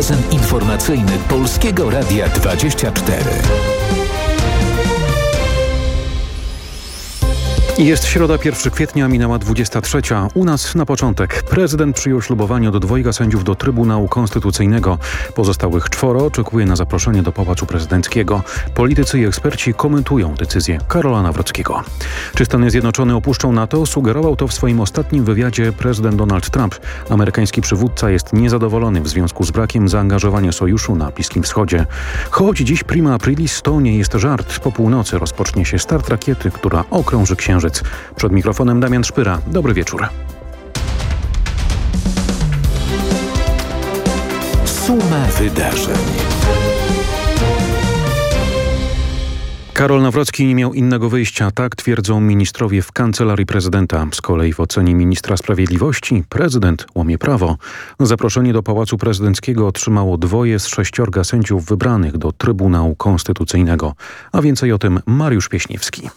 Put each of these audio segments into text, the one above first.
Magazyn informacyjny Polskiego Radia 24. Jest środa 1 kwietnia, minęła 23. U nas na początek prezydent przyjął ślubowanie do dwojga sędziów do Trybunału Konstytucyjnego. Pozostałych czworo oczekuje na zaproszenie do Pałacu Prezydenckiego. Politycy i eksperci komentują decyzję Karola Nawrockiego. Czy Stany Zjednoczone opuszczą NATO? Sugerował to w swoim ostatnim wywiadzie prezydent Donald Trump. Amerykański przywódca jest niezadowolony w związku z brakiem zaangażowania sojuszu na Bliskim Wschodzie. Choć dziś prima aprilis to nie jest żart. Po północy rozpocznie się start rakiety, która okrąży Księżyc. Przed mikrofonem Damian Szpyra. Dobry wieczór. Suma wydarzeń. Karol Nawrocki nie miał innego wyjścia, tak twierdzą ministrowie w kancelarii prezydenta. Z kolei w ocenie ministra sprawiedliwości prezydent łamie prawo. Zaproszenie do Pałacu Prezydenckiego otrzymało dwoje z sześciorga sędziów wybranych do Trybunału Konstytucyjnego. A więcej o tym Mariusz Pieśniewski.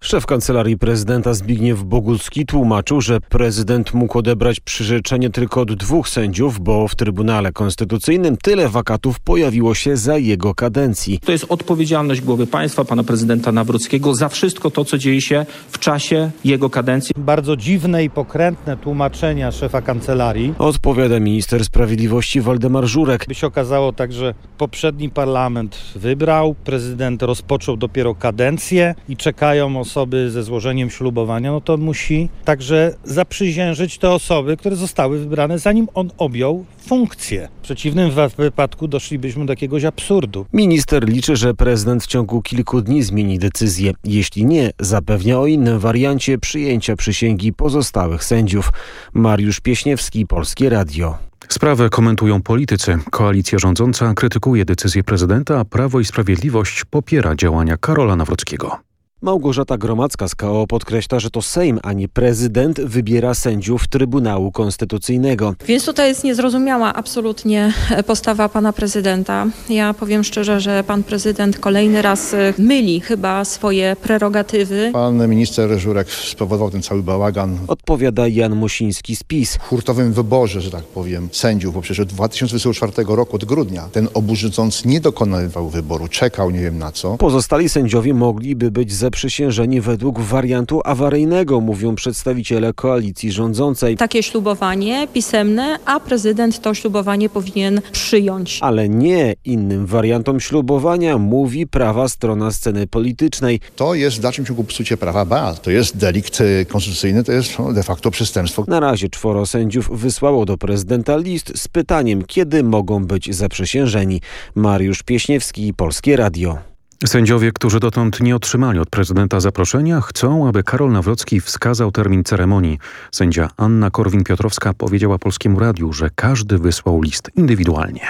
Szef Kancelarii Prezydenta Zbigniew Bogucki tłumaczył, że prezydent mógł odebrać przyrzeczenie tylko od dwóch sędziów, bo w Trybunale Konstytucyjnym tyle wakatów pojawiło się za jego kadencji. To jest odpowiedzialność głowy państwa, pana prezydenta Nawrockiego za wszystko to, co dzieje się w czasie jego kadencji. Bardzo dziwne i pokrętne tłumaczenia szefa kancelarii. Odpowiada minister sprawiedliwości Waldemar Żurek. By się okazało tak, że poprzedni parlament wybrał, prezydent rozpoczął dopiero kadencję i czekają osoby ze złożeniem ślubowania, no to musi także zaprzysiężyć te osoby, które zostały wybrane zanim on objął funkcję. W przeciwnym wypadku doszlibyśmy do jakiegoś absurdu. Minister liczy, że prezydent w ciągu kilku dni zmieni decyzję. Jeśli nie, zapewnia o innym wariancie przyjęcia przysięgi pozostałych sędziów. Mariusz Pieśniewski, Polskie Radio. Sprawę komentują politycy. Koalicja rządząca krytykuje decyzję prezydenta, a Prawo i Sprawiedliwość popiera działania Karola Nawrockiego. Małgorzata Gromacka z KO podkreśla, że to Sejm, a nie prezydent wybiera sędziów Trybunału Konstytucyjnego. Więc tutaj jest niezrozumiała absolutnie postawa pana prezydenta. Ja powiem szczerze, że pan prezydent kolejny raz myli chyba swoje prerogatywy. Pan minister Żurek spowodował ten cały bałagan. Odpowiada Jan Musiński z PiS. W hurtowym wyborze, że tak powiem, sędziów, bo przecież od 2024 roku, od grudnia, ten obóz rządzący nie dokonywał wyboru, czekał nie wiem na co. Pozostali sędziowie mogliby być ze zaprzysiężeni według wariantu awaryjnego, mówią przedstawiciele koalicji rządzącej. Takie ślubowanie pisemne, a prezydent to ślubowanie powinien przyjąć. Ale nie innym wariantom ślubowania mówi prawa strona sceny politycznej. To jest w dalszym ciągu psucie prawa ba. To jest delikt y, konstytucyjny, to jest de facto przestępstwo. Na razie czworo sędziów wysłało do prezydenta list z pytaniem, kiedy mogą być zaprzysiężeni. Mariusz Pieśniewski, Polskie Radio. Sędziowie, którzy dotąd nie otrzymali od prezydenta zaproszenia, chcą, aby Karol Nawrocki wskazał termin ceremonii. Sędzia Anna Korwin-Piotrowska powiedziała Polskiemu Radiu, że każdy wysłał list indywidualnie.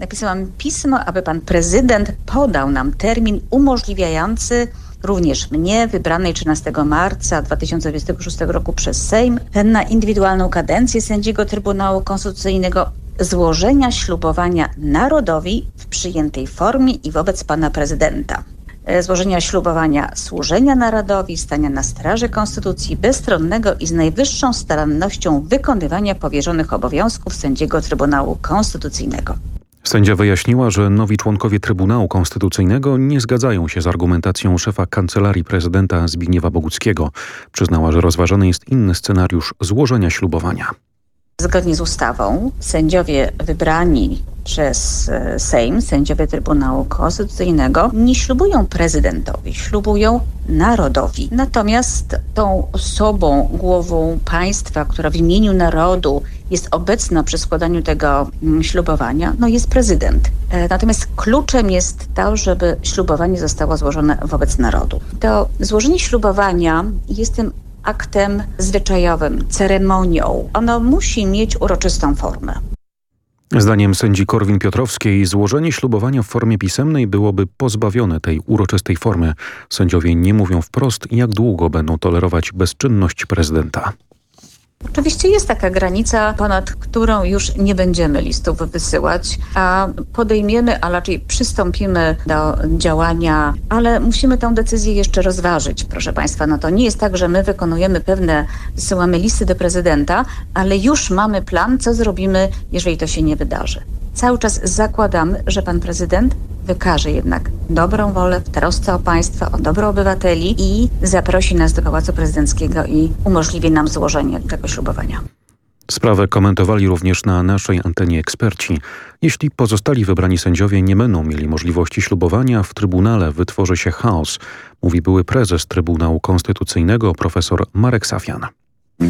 Napisałam pismo, aby pan prezydent podał nam termin umożliwiający również mnie, wybranej 13 marca 2026 roku przez Sejm, na indywidualną kadencję sędziego Trybunału Konstytucyjnego złożenia ślubowania narodowi w przyjętej formie i wobec pana prezydenta. Złożenia ślubowania służenia narodowi, stania na straży konstytucji, bezstronnego i z najwyższą starannością wykonywania powierzonych obowiązków sędziego Trybunału Konstytucyjnego. Sędzia wyjaśniła, że nowi członkowie Trybunału Konstytucyjnego nie zgadzają się z argumentacją szefa Kancelarii Prezydenta Zbigniewa Boguckiego. Przyznała, że rozważany jest inny scenariusz złożenia ślubowania. Zgodnie z ustawą sędziowie wybrani przez Sejm, sędziowie Trybunału Konstytucyjnego nie ślubują prezydentowi, ślubują narodowi. Natomiast tą osobą, głową państwa, która w imieniu narodu jest obecna przy składaniu tego ślubowania, no jest prezydent. Natomiast kluczem jest to, żeby ślubowanie zostało złożone wobec narodu. To złożenie ślubowania jest tym aktem zwyczajowym, ceremonią. Ono musi mieć uroczystą formę. Zdaniem sędzi Korwin-Piotrowskiej złożenie ślubowania w formie pisemnej byłoby pozbawione tej uroczystej formy. Sędziowie nie mówią wprost, jak długo będą tolerować bezczynność prezydenta. Oczywiście jest taka granica, ponad którą już nie będziemy listów wysyłać, a podejmiemy, a raczej przystąpimy do działania, ale musimy tę decyzję jeszcze rozważyć, proszę Państwa. No to nie jest tak, że my wykonujemy pewne, wysyłamy listy do prezydenta, ale już mamy plan, co zrobimy, jeżeli to się nie wydarzy. cały czas zakładamy, że pan prezydent wykaże jednak dobrą wolę w trosce o państwo, o dobro obywateli i zaprosi nas do Pałacu Prezydenckiego i umożliwi nam złożenie tego ślubowania. Sprawę komentowali również na naszej antenie eksperci. Jeśli pozostali wybrani sędziowie nie będą mieli możliwości ślubowania, w Trybunale wytworzy się chaos, mówi były prezes Trybunału Konstytucyjnego profesor Marek Safian.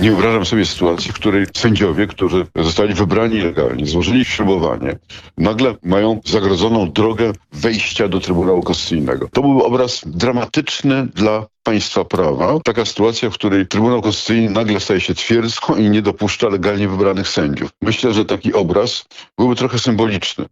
Nie wyobrażam sobie sytuacji, w której sędziowie, którzy zostali wybrani legalnie, złożyli ślubowanie, nagle mają zagrodzoną drogę wejścia do Trybunału Konstytucyjnego. To byłby obraz dramatyczny dla państwa prawa. Taka sytuacja, w której Trybunał Konstytucyjny nagle staje się twierdzą i nie dopuszcza legalnie wybranych sędziów. Myślę, że taki obraz byłby trochę symboliczny.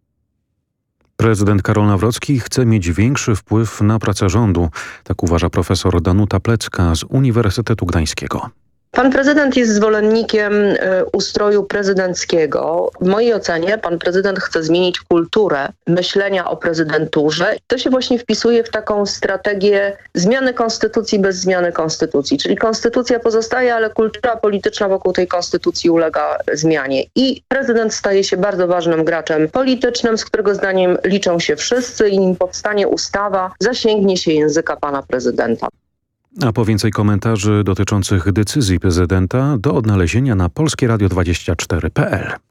Prezydent Karol Nawrocki chce mieć większy wpływ na pracę rządu, tak uważa profesor Danuta Plecka z Uniwersytetu Gdańskiego. Pan prezydent jest zwolennikiem e, ustroju prezydenckiego. W mojej ocenie pan prezydent chce zmienić kulturę myślenia o prezydenturze. To się właśnie wpisuje w taką strategię zmiany konstytucji bez zmiany konstytucji. Czyli konstytucja pozostaje, ale kultura polityczna wokół tej konstytucji ulega zmianie. I prezydent staje się bardzo ważnym graczem politycznym, z którego zdaniem liczą się wszyscy i nim powstanie ustawa, zasięgnie się języka pana prezydenta. A po więcej komentarzy dotyczących decyzji prezydenta do odnalezienia na polskieradio24.pl.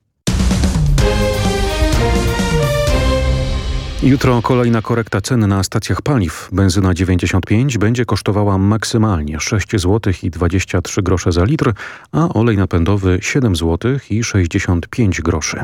Jutro kolejna korekta cen na stacjach paliw. Benzyna 95 będzie kosztowała maksymalnie 6 zł i 23 grosze za litr, a olej napędowy 7 zł i 65 groszy.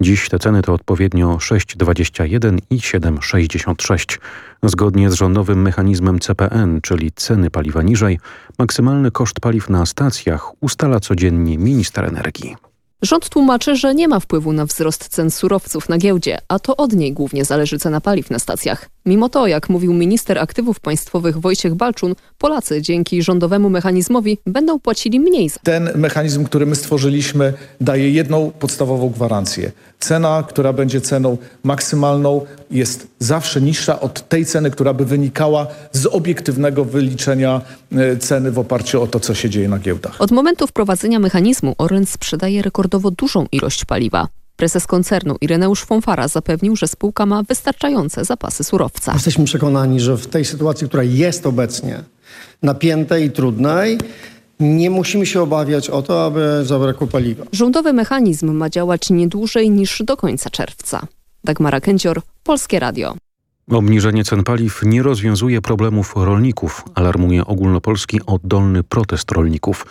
Dziś te ceny to odpowiednio 6,21 i 7,66. Zgodnie z rządowym mechanizmem CPN, czyli ceny paliwa niżej, maksymalny koszt paliw na stacjach ustala codziennie minister energii. Rząd tłumaczy, że nie ma wpływu na wzrost cen surowców na giełdzie, a to od niej głównie zależy cena paliw na stacjach. Mimo to, jak mówił minister aktywów państwowych Wojciech Balczun, Polacy dzięki rządowemu mechanizmowi będą płacili mniej. Ten mechanizm, który my stworzyliśmy, daje jedną podstawową gwarancję. Cena, która będzie ceną maksymalną, jest zawsze niższa od tej ceny, która by wynikała z obiektywnego wyliczenia e, ceny w oparciu o to, co się dzieje na giełdach. Od momentu wprowadzenia mechanizmu Orlen sprzedaje rekordowo dużą ilość paliwa. Prezes koncernu Ireneusz Fonfara zapewnił, że spółka ma wystarczające zapasy surowca. Jesteśmy przekonani, że w tej sytuacji, która jest obecnie napiętej i trudnej, nie musimy się obawiać o to, aby zabrakło paliwa. Rządowy mechanizm ma działać nie dłużej niż do końca czerwca. Dagmara Kęcior, Polskie Radio. Obniżenie cen paliw nie rozwiązuje problemów rolników, alarmuje ogólnopolski oddolny protest rolników.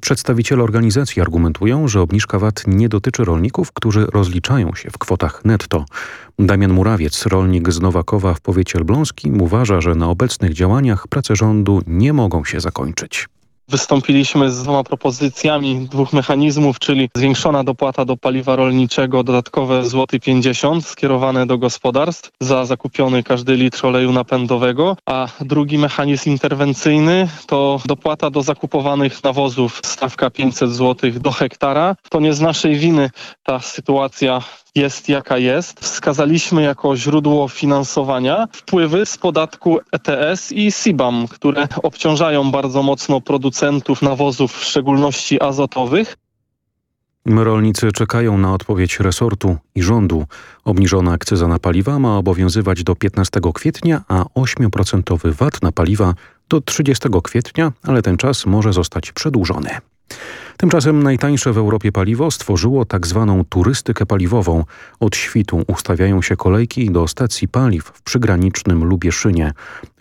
przedstawiciele organizacji argumentują, że obniżka VAT nie dotyczy rolników, którzy rozliczają się w kwotach netto. Damian Murawiec, rolnik z Nowakowa w powiecie elbląskim, uważa, że na obecnych działaniach prace rządu nie mogą się zakończyć. Wystąpiliśmy z dwoma propozycjami dwóch mechanizmów, czyli zwiększona dopłata do paliwa rolniczego, dodatkowe złoty 50 skierowane do gospodarstw za zakupiony każdy litr oleju napędowego, a drugi mechanizm interwencyjny to dopłata do zakupowanych nawozów, stawka 500 zł do hektara. To nie z naszej winy ta sytuacja jest jaka jest. Wskazaliśmy jako źródło finansowania wpływy z podatku ETS i CBAM, które obciążają bardzo mocno producentów nawozów, w szczególności azotowych. Rolnicy czekają na odpowiedź resortu i rządu. Obniżona akcyza na paliwa ma obowiązywać do 15 kwietnia, a 8% VAT na paliwa do 30 kwietnia, ale ten czas może zostać przedłużony. Tymczasem najtańsze w Europie paliwo stworzyło tak zwaną turystykę paliwową. Od świtu ustawiają się kolejki do stacji paliw w przygranicznym Lubieszynie.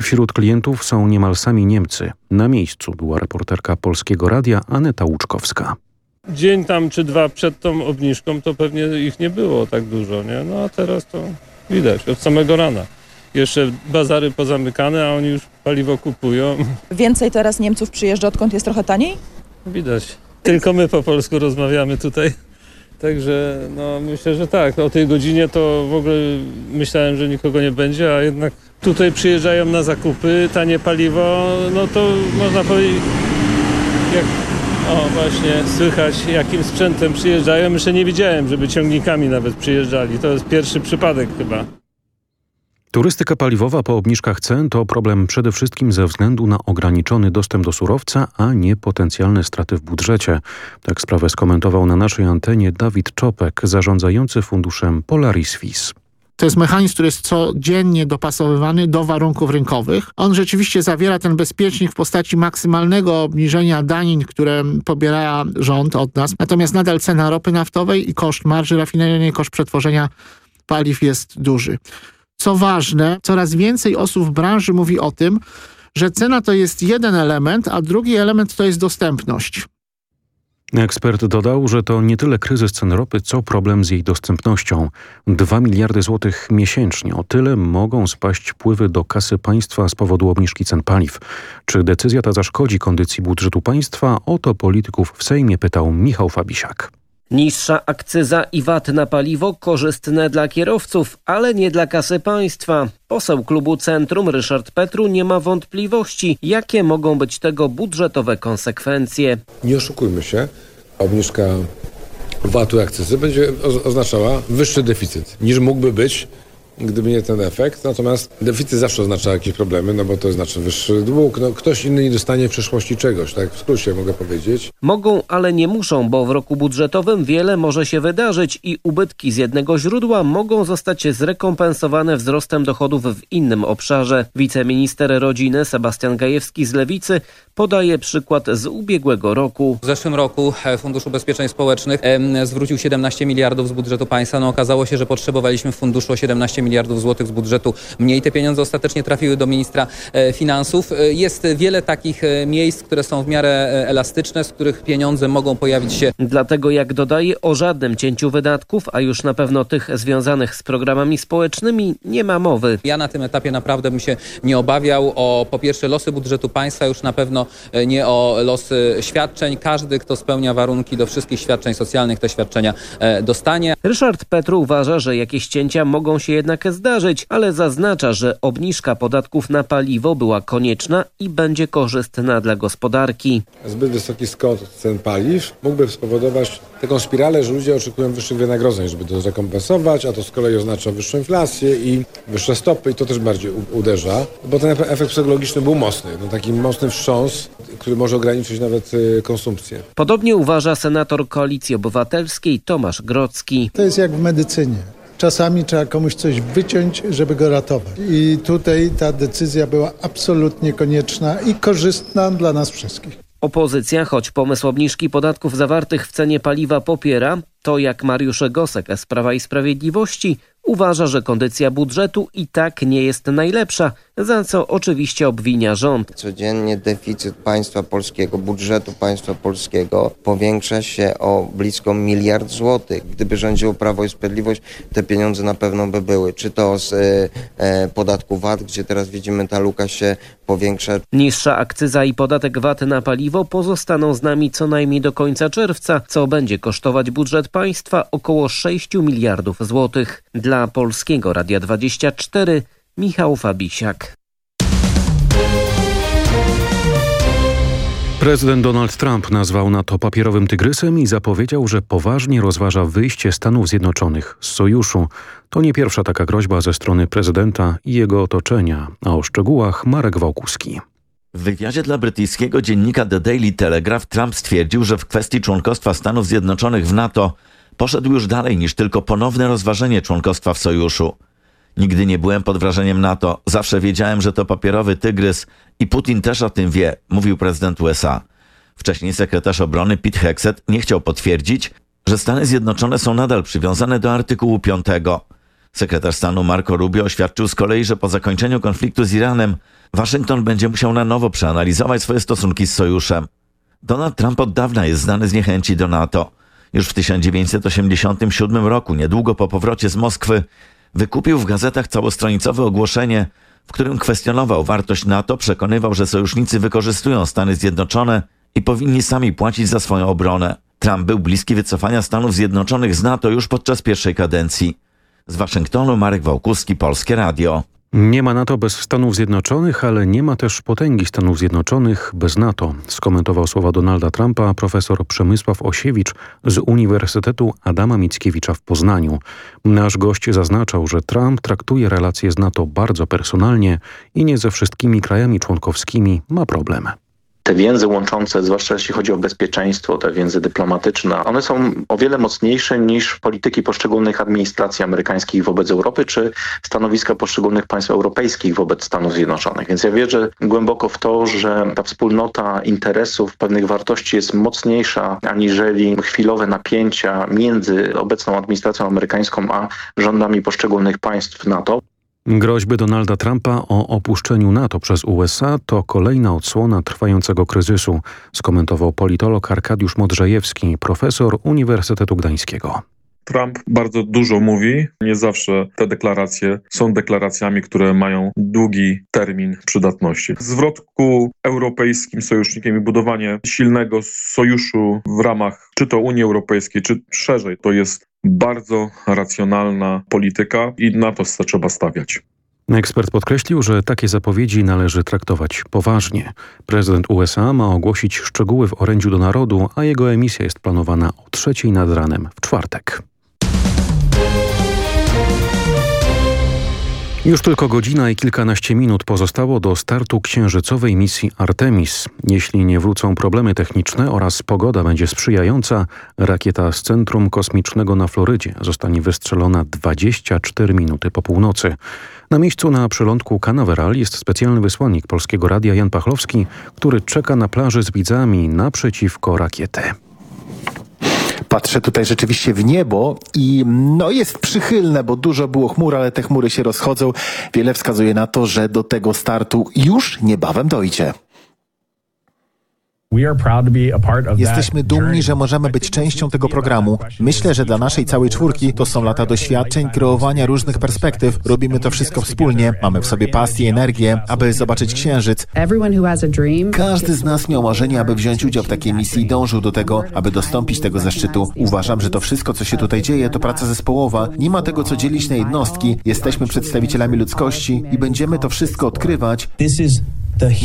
Wśród klientów są niemal sami Niemcy. Na miejscu była reporterka Polskiego Radia Aneta Łuczkowska. Dzień tam czy dwa przed tą obniżką to pewnie ich nie było tak dużo, nie? No a teraz to widać od samego rana. Jeszcze bazary pozamykane, a oni już paliwo kupują. Więcej teraz Niemców przyjeżdża, odkąd jest trochę taniej? Widać. Tylko my po polsku rozmawiamy tutaj. Także no, myślę, że tak. O tej godzinie to w ogóle myślałem, że nikogo nie będzie, a jednak tutaj przyjeżdżają na zakupy, tanie paliwo, no to można powiedzieć, jak, o właśnie, słychać jakim sprzętem przyjeżdżają. Jeszcze nie widziałem, żeby ciągnikami nawet przyjeżdżali. To jest pierwszy przypadek chyba. Turystyka paliwowa po obniżkach cen to problem przede wszystkim ze względu na ograniczony dostęp do surowca, a nie potencjalne straty w budżecie. Tak sprawę skomentował na naszej antenie Dawid Czopek, zarządzający funduszem Polaris FIS. To jest mechanizm, który jest codziennie dopasowywany do warunków rynkowych. On rzeczywiście zawiera ten bezpiecznik w postaci maksymalnego obniżenia danin, które pobiera rząd od nas. Natomiast nadal cena ropy naftowej i koszt marży rafineryjnej, koszt przetworzenia paliw jest duży. Co ważne, coraz więcej osób w branży mówi o tym, że cena to jest jeden element, a drugi element to jest dostępność. Ekspert dodał, że to nie tyle kryzys cen ropy, co problem z jej dostępnością. 2 miliardy złotych miesięcznie. O tyle mogą spaść wpływy do kasy państwa z powodu obniżki cen paliw. Czy decyzja ta zaszkodzi kondycji budżetu państwa? O to polityków w Sejmie pytał Michał Fabisiak. Niższa akcyza i VAT na paliwo korzystne dla kierowców, ale nie dla kasy państwa. Poseł klubu Centrum Ryszard Petru nie ma wątpliwości, jakie mogą być tego budżetowe konsekwencje. Nie oszukujmy się, obniżka VAT-u i akcyzy będzie oznaczała wyższy deficyt niż mógłby być gdyby nie ten efekt. Natomiast deficyt zawsze oznacza jakieś problemy, no bo to znaczy wyższy dług. No, ktoś inny nie dostanie w przyszłości czegoś, tak w skrócie mogę powiedzieć. Mogą, ale nie muszą, bo w roku budżetowym wiele może się wydarzyć i ubytki z jednego źródła mogą zostać zrekompensowane wzrostem dochodów w innym obszarze. Wiceminister rodziny Sebastian Gajewski z Lewicy podaje przykład z ubiegłego roku. W zeszłym roku e, Fundusz Ubezpieczeń Społecznych zwrócił 17 miliardów z budżetu państwa. No okazało się, że potrzebowaliśmy funduszu o 17 miliardów złotych z budżetu mniej. Te pieniądze ostatecznie trafiły do ministra e, finansów. E, jest wiele takich miejsc, które są w miarę elastyczne, z których pieniądze mogą pojawić się. Dlatego jak dodaje o żadnym cięciu wydatków, a już na pewno tych związanych z programami społecznymi nie ma mowy. Ja na tym etapie naprawdę bym się nie obawiał o po pierwsze losy budżetu państwa, już na pewno E, nie o losy świadczeń. Każdy, kto spełnia warunki do wszystkich świadczeń socjalnych, te świadczenia e, dostanie. Ryszard Petru uważa, że jakieś cięcia mogą się jednak zdarzyć, ale zaznacza, że obniżka podatków na paliwo była konieczna i będzie korzystna dla gospodarki. Zbyt wysoki skok cen paliw mógłby spowodować taką spiralę, że ludzie oczekują wyższych wynagrodzeń, żeby to zrekompensować, a to z kolei oznacza wyższą inflację i wyższe stopy i to też bardziej uderza, bo ten efekt psychologiczny był mocny, no taki mocny wstrząs, który może ograniczyć nawet y, konsumpcję. Podobnie uważa senator Koalicji Obywatelskiej Tomasz Grocki. To jest jak w medycynie. Czasami trzeba komuś coś wyciąć, żeby go ratować. I tutaj ta decyzja była absolutnie konieczna i korzystna dla nas wszystkich. Opozycja, choć pomysł obniżki podatków zawartych w cenie paliwa popiera, to jak Mariusz Gosek z Prawa i Sprawiedliwości uważa, że kondycja budżetu i tak nie jest najlepsza, za co oczywiście obwinia rząd. Codziennie deficyt państwa polskiego, budżetu państwa polskiego powiększa się o blisko miliard złotych. Gdyby rządziło Prawo i Sprawiedliwość, te pieniądze na pewno by były. Czy to z e, e podatku VAT, gdzie teraz widzimy ta luka się powiększa. Niższa akcyza i podatek VAT na paliwo pozostaną z nami co najmniej do końca czerwca, co będzie kosztować budżet państwa około 6 miliardów złotych. Dla Polskiego Radia 24 Michał Fabisiak. Prezydent Donald Trump nazwał NATO papierowym tygrysem i zapowiedział, że poważnie rozważa wyjście Stanów Zjednoczonych z sojuszu. To nie pierwsza taka groźba ze strony prezydenta i jego otoczenia, a o szczegółach Marek Wałkuski. W wywiadzie dla brytyjskiego dziennika The Daily Telegraph Trump stwierdził, że w kwestii członkostwa Stanów Zjednoczonych w NATO poszedł już dalej niż tylko ponowne rozważenie członkostwa w sojuszu. Nigdy nie byłem pod wrażeniem NATO, zawsze wiedziałem, że to papierowy tygrys i Putin też o tym wie, mówił prezydent USA. Wcześniej sekretarz obrony Pete Hexet nie chciał potwierdzić, że Stany Zjednoczone są nadal przywiązane do artykułu 5. Sekretarz stanu Marco Rubio oświadczył z kolei, że po zakończeniu konfliktu z Iranem Waszyngton będzie musiał na nowo przeanalizować swoje stosunki z sojuszem. Donald Trump od dawna jest znany z niechęci do NATO. Już w 1987 roku, niedługo po powrocie z Moskwy, wykupił w gazetach całostronicowe ogłoszenie, w którym kwestionował wartość NATO, przekonywał, że sojusznicy wykorzystują Stany Zjednoczone i powinni sami płacić za swoją obronę. Trump był bliski wycofania Stanów Zjednoczonych z NATO już podczas pierwszej kadencji. Z Waszyngtonu Marek Wałkuski, Polskie Radio. Nie ma NATO bez Stanów Zjednoczonych, ale nie ma też potęgi Stanów Zjednoczonych bez NATO, skomentował słowa Donalda Trumpa profesor Przemysław Osiewicz z Uniwersytetu Adama Mickiewicza w Poznaniu. Nasz gość zaznaczał, że Trump traktuje relacje z NATO bardzo personalnie i nie ze wszystkimi krajami członkowskimi ma problem. Te więzy łączące, zwłaszcza jeśli chodzi o bezpieczeństwo, te więzy dyplomatyczne, one są o wiele mocniejsze niż polityki poszczególnych administracji amerykańskich wobec Europy, czy stanowiska poszczególnych państw europejskich wobec Stanów Zjednoczonych. Więc ja wierzę głęboko w to, że ta wspólnota interesów, pewnych wartości jest mocniejsza aniżeli chwilowe napięcia między obecną administracją amerykańską a rządami poszczególnych państw NATO. Groźby Donalda Trumpa o opuszczeniu NATO przez USA to kolejna odsłona trwającego kryzysu, skomentował politolog Arkadiusz Modrzejewski, profesor Uniwersytetu Gdańskiego. Trump bardzo dużo mówi. Nie zawsze te deklaracje są deklaracjami, które mają długi termin przydatności. Zwrot ku europejskim sojusznikiem i budowanie silnego sojuszu w ramach czy to Unii Europejskiej, czy szerzej, to jest bardzo racjonalna polityka i na to trzeba stawiać. Ekspert podkreślił, że takie zapowiedzi należy traktować poważnie. Prezydent USA ma ogłosić szczegóły w orędziu do narodu, a jego emisja jest planowana o trzeciej nad ranem w czwartek. Już tylko godzina i kilkanaście minut pozostało do startu księżycowej misji Artemis. Jeśli nie wrócą problemy techniczne oraz pogoda będzie sprzyjająca, rakieta z Centrum Kosmicznego na Florydzie zostanie wystrzelona 24 minuty po północy. Na miejscu na przylądku Canaveral jest specjalny wysłannik Polskiego Radia Jan Pachlowski, który czeka na plaży z widzami naprzeciwko rakiety. Patrzę tutaj rzeczywiście w niebo i no jest przychylne, bo dużo było chmur, ale te chmury się rozchodzą. Wiele wskazuje na to, że do tego startu już niebawem dojdzie. Jesteśmy dumni, że możemy być częścią tego programu. Myślę, że dla naszej całej czwórki to są lata doświadczeń, kreowania różnych perspektyw. Robimy to wszystko wspólnie. Mamy w sobie pasję i energię, aby zobaczyć księżyc. Każdy z nas miał marzenie, aby wziąć udział w takiej misji i dążył do tego, aby dostąpić tego zaszczytu. Uważam, że to wszystko, co się tutaj dzieje, to praca zespołowa. Nie ma tego, co dzielić na jednostki. Jesteśmy przedstawicielami ludzkości i będziemy to wszystko odkrywać.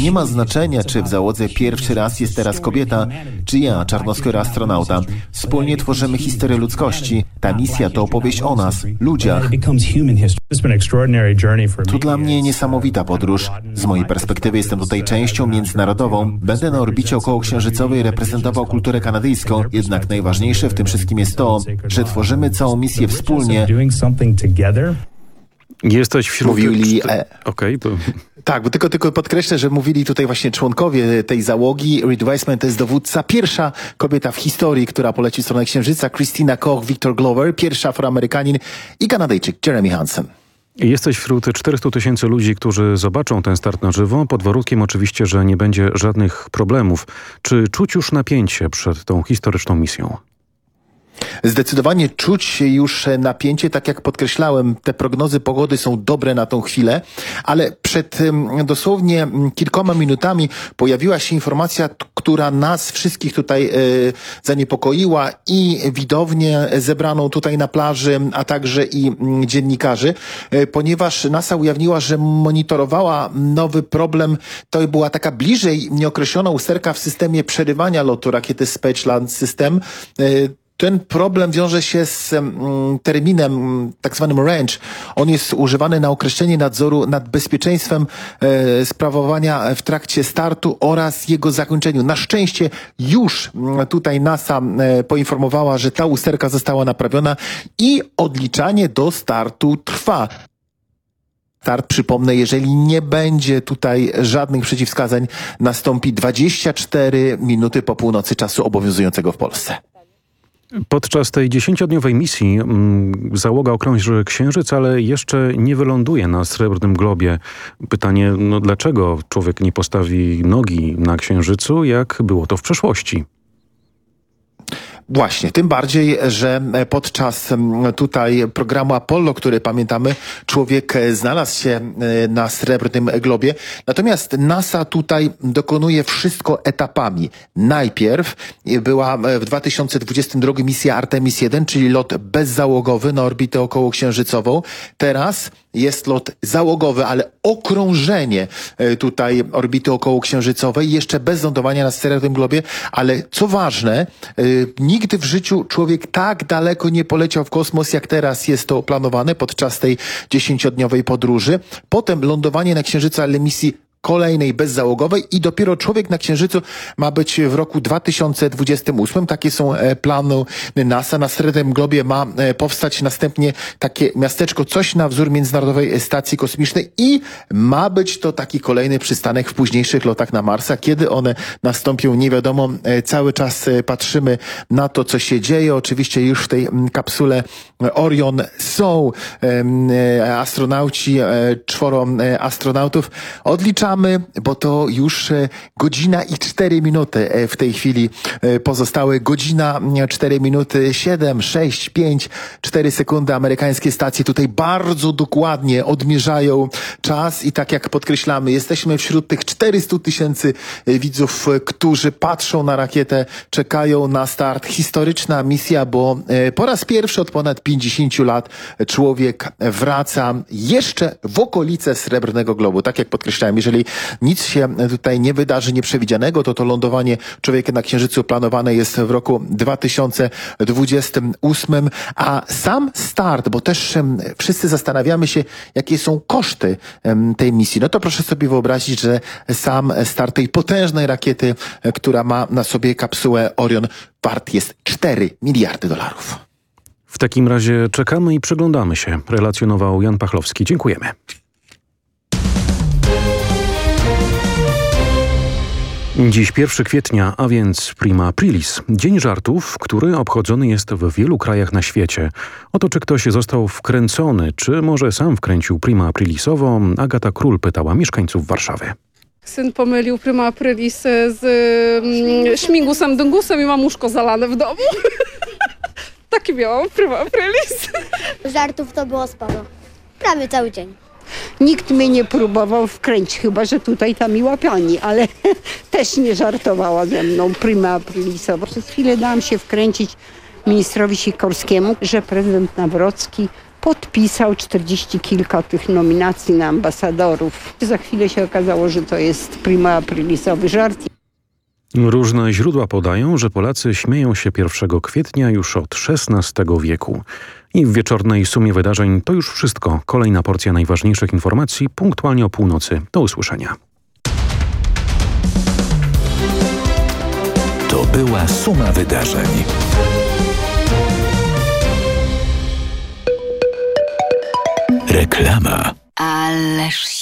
Nie ma znaczenia, czy w załodze pierwszy raz jest teraz kobieta, czy ja, czarnoskóry astronauta. Wspólnie tworzymy historię ludzkości. Ta misja to opowieść o nas, ludziach. To dla mnie niesamowita podróż. Z mojej perspektywy jestem tutaj częścią międzynarodową. Będę na orbicie okołoksiężycowej reprezentował kulturę kanadyjską, jednak najważniejsze w tym wszystkim jest to, że tworzymy całą misję wspólnie. Jesteś wśród... Mówili... E... Okej, okay, to... Tak, bo tylko, tylko podkreślę, że mówili tutaj właśnie członkowie tej załogi. Reed Weissman to jest dowódca, pierwsza kobieta w historii, która poleci w stronę Księżyca, Christina Koch, Victor Glover, pierwszy Afroamerykanin i Kanadyjczyk Jeremy Hansen. Jesteś wśród 400 tysięcy ludzi, którzy zobaczą ten start na żywo, pod warunkiem oczywiście, że nie będzie żadnych problemów. Czy czuć już napięcie przed tą historyczną misją? Zdecydowanie czuć już napięcie, tak jak podkreślałem, te prognozy pogody są dobre na tą chwilę, ale przed dosłownie kilkoma minutami pojawiła się informacja, która nas wszystkich tutaj zaniepokoiła i widownię zebraną tutaj na plaży, a także i dziennikarzy, ponieważ NASA ujawniła, że monitorowała nowy problem. To była taka bliżej nieokreślona usterka w systemie przerywania lotu rakiety Spaceland System. Ten problem wiąże się z mm, terminem tak zwanym range. On jest używany na określenie nadzoru nad bezpieczeństwem e, sprawowania w trakcie startu oraz jego zakończeniu. Na szczęście już tutaj NASA e, poinformowała, że ta usterka została naprawiona i odliczanie do startu trwa. Start, przypomnę, jeżeli nie będzie tutaj żadnych przeciwwskazań, nastąpi 24 minuty po północy czasu obowiązującego w Polsce. Podczas tej dziesięciodniowej misji mm, załoga okrąży Księżyc, ale jeszcze nie wyląduje na Srebrnym Globie. Pytanie, no dlaczego człowiek nie postawi nogi na Księżycu, jak było to w przeszłości? Właśnie, tym bardziej, że podczas tutaj programu Apollo, który pamiętamy, człowiek znalazł się na srebrnym globie. Natomiast NASA tutaj dokonuje wszystko etapami. Najpierw była w 2022 misja Artemis 1, czyli lot bezzałogowy na orbitę okołoksiężycową. Teraz jest lot załogowy, ale okrążenie tutaj orbity okołoksiężycowej, jeszcze bez lądowania na srebrnym globie, ale co ważne, nikt Nigdy w życiu człowiek tak daleko nie poleciał w kosmos, jak teraz jest to planowane podczas tej dziesięciodniowej podróży. Potem lądowanie na Księżycu, ale misji kolejnej bezzałogowej i dopiero człowiek na Księżycu ma być w roku 2028. Takie są e, plany NASA. Na Srebrnym Globie ma e, powstać następnie takie miasteczko, coś na wzór Międzynarodowej Stacji Kosmicznej i ma być to taki kolejny przystanek w późniejszych lotach na Marsa. Kiedy one nastąpią, nie wiadomo. E, cały czas patrzymy na to, co się dzieje. Oczywiście już w tej kapsule Orion są astronauci, czworo astronautów. Odliczamy bo to już e, godzina i cztery minuty e, w tej chwili e, pozostały. Godzina, cztery minuty, siedem, sześć, pięć, cztery sekundy. Amerykańskie stacje tutaj bardzo dokładnie odmierzają czas i tak jak podkreślamy, jesteśmy wśród tych 400 tysięcy widzów, którzy patrzą na rakietę, czekają na start. Historyczna misja, bo po raz pierwszy od ponad 50 lat człowiek wraca jeszcze w okolice Srebrnego Globu. Tak jak podkreślałem, jeżeli nic się tutaj nie wydarzy nieprzewidzianego, to to lądowanie człowieka na Księżycu planowane jest w roku 2028, a sam start, bo też wszyscy zastanawiamy się, jakie są koszty tej misji. No to proszę sobie wyobrazić, że sam start tej potężnej rakiety, która ma na sobie kapsułę Orion, wart jest 4 miliardy dolarów. W takim razie czekamy i przyglądamy się, relacjonował Jan Pachlowski. Dziękujemy. Dziś 1 kwietnia, a więc prima aprilis, dzień żartów, który obchodzony jest w wielu krajach na świecie. Oto czy ktoś został wkręcony, czy może sam wkręcił prima aprilisową, Agata Król pytała mieszkańców Warszawy. Syn pomylił prima aprilis z mm, śmigusem dungusem i mam łóżko zalane w domu. Taki miałam prima aprilis. Żartów to było sporo. Prawie cały dzień. Nikt mnie nie próbował wkręcić, chyba że tutaj ta miła pani, ale też nie żartowała ze mną prima aprilisowo. Przez chwilę dałam się wkręcić ministrowi Sikorskiemu, że prezydent Nawrocki podpisał 40 kilka tych nominacji na ambasadorów. Za chwilę się okazało, że to jest prima aprilisowy żart. Różne źródła podają, że Polacy śmieją się 1 kwietnia już od XVI wieku. I w wieczornej sumie wydarzeń to już wszystko. Kolejna porcja najważniejszych informacji punktualnie o północy. Do usłyszenia. To była suma wydarzeń. Reklama. Ależ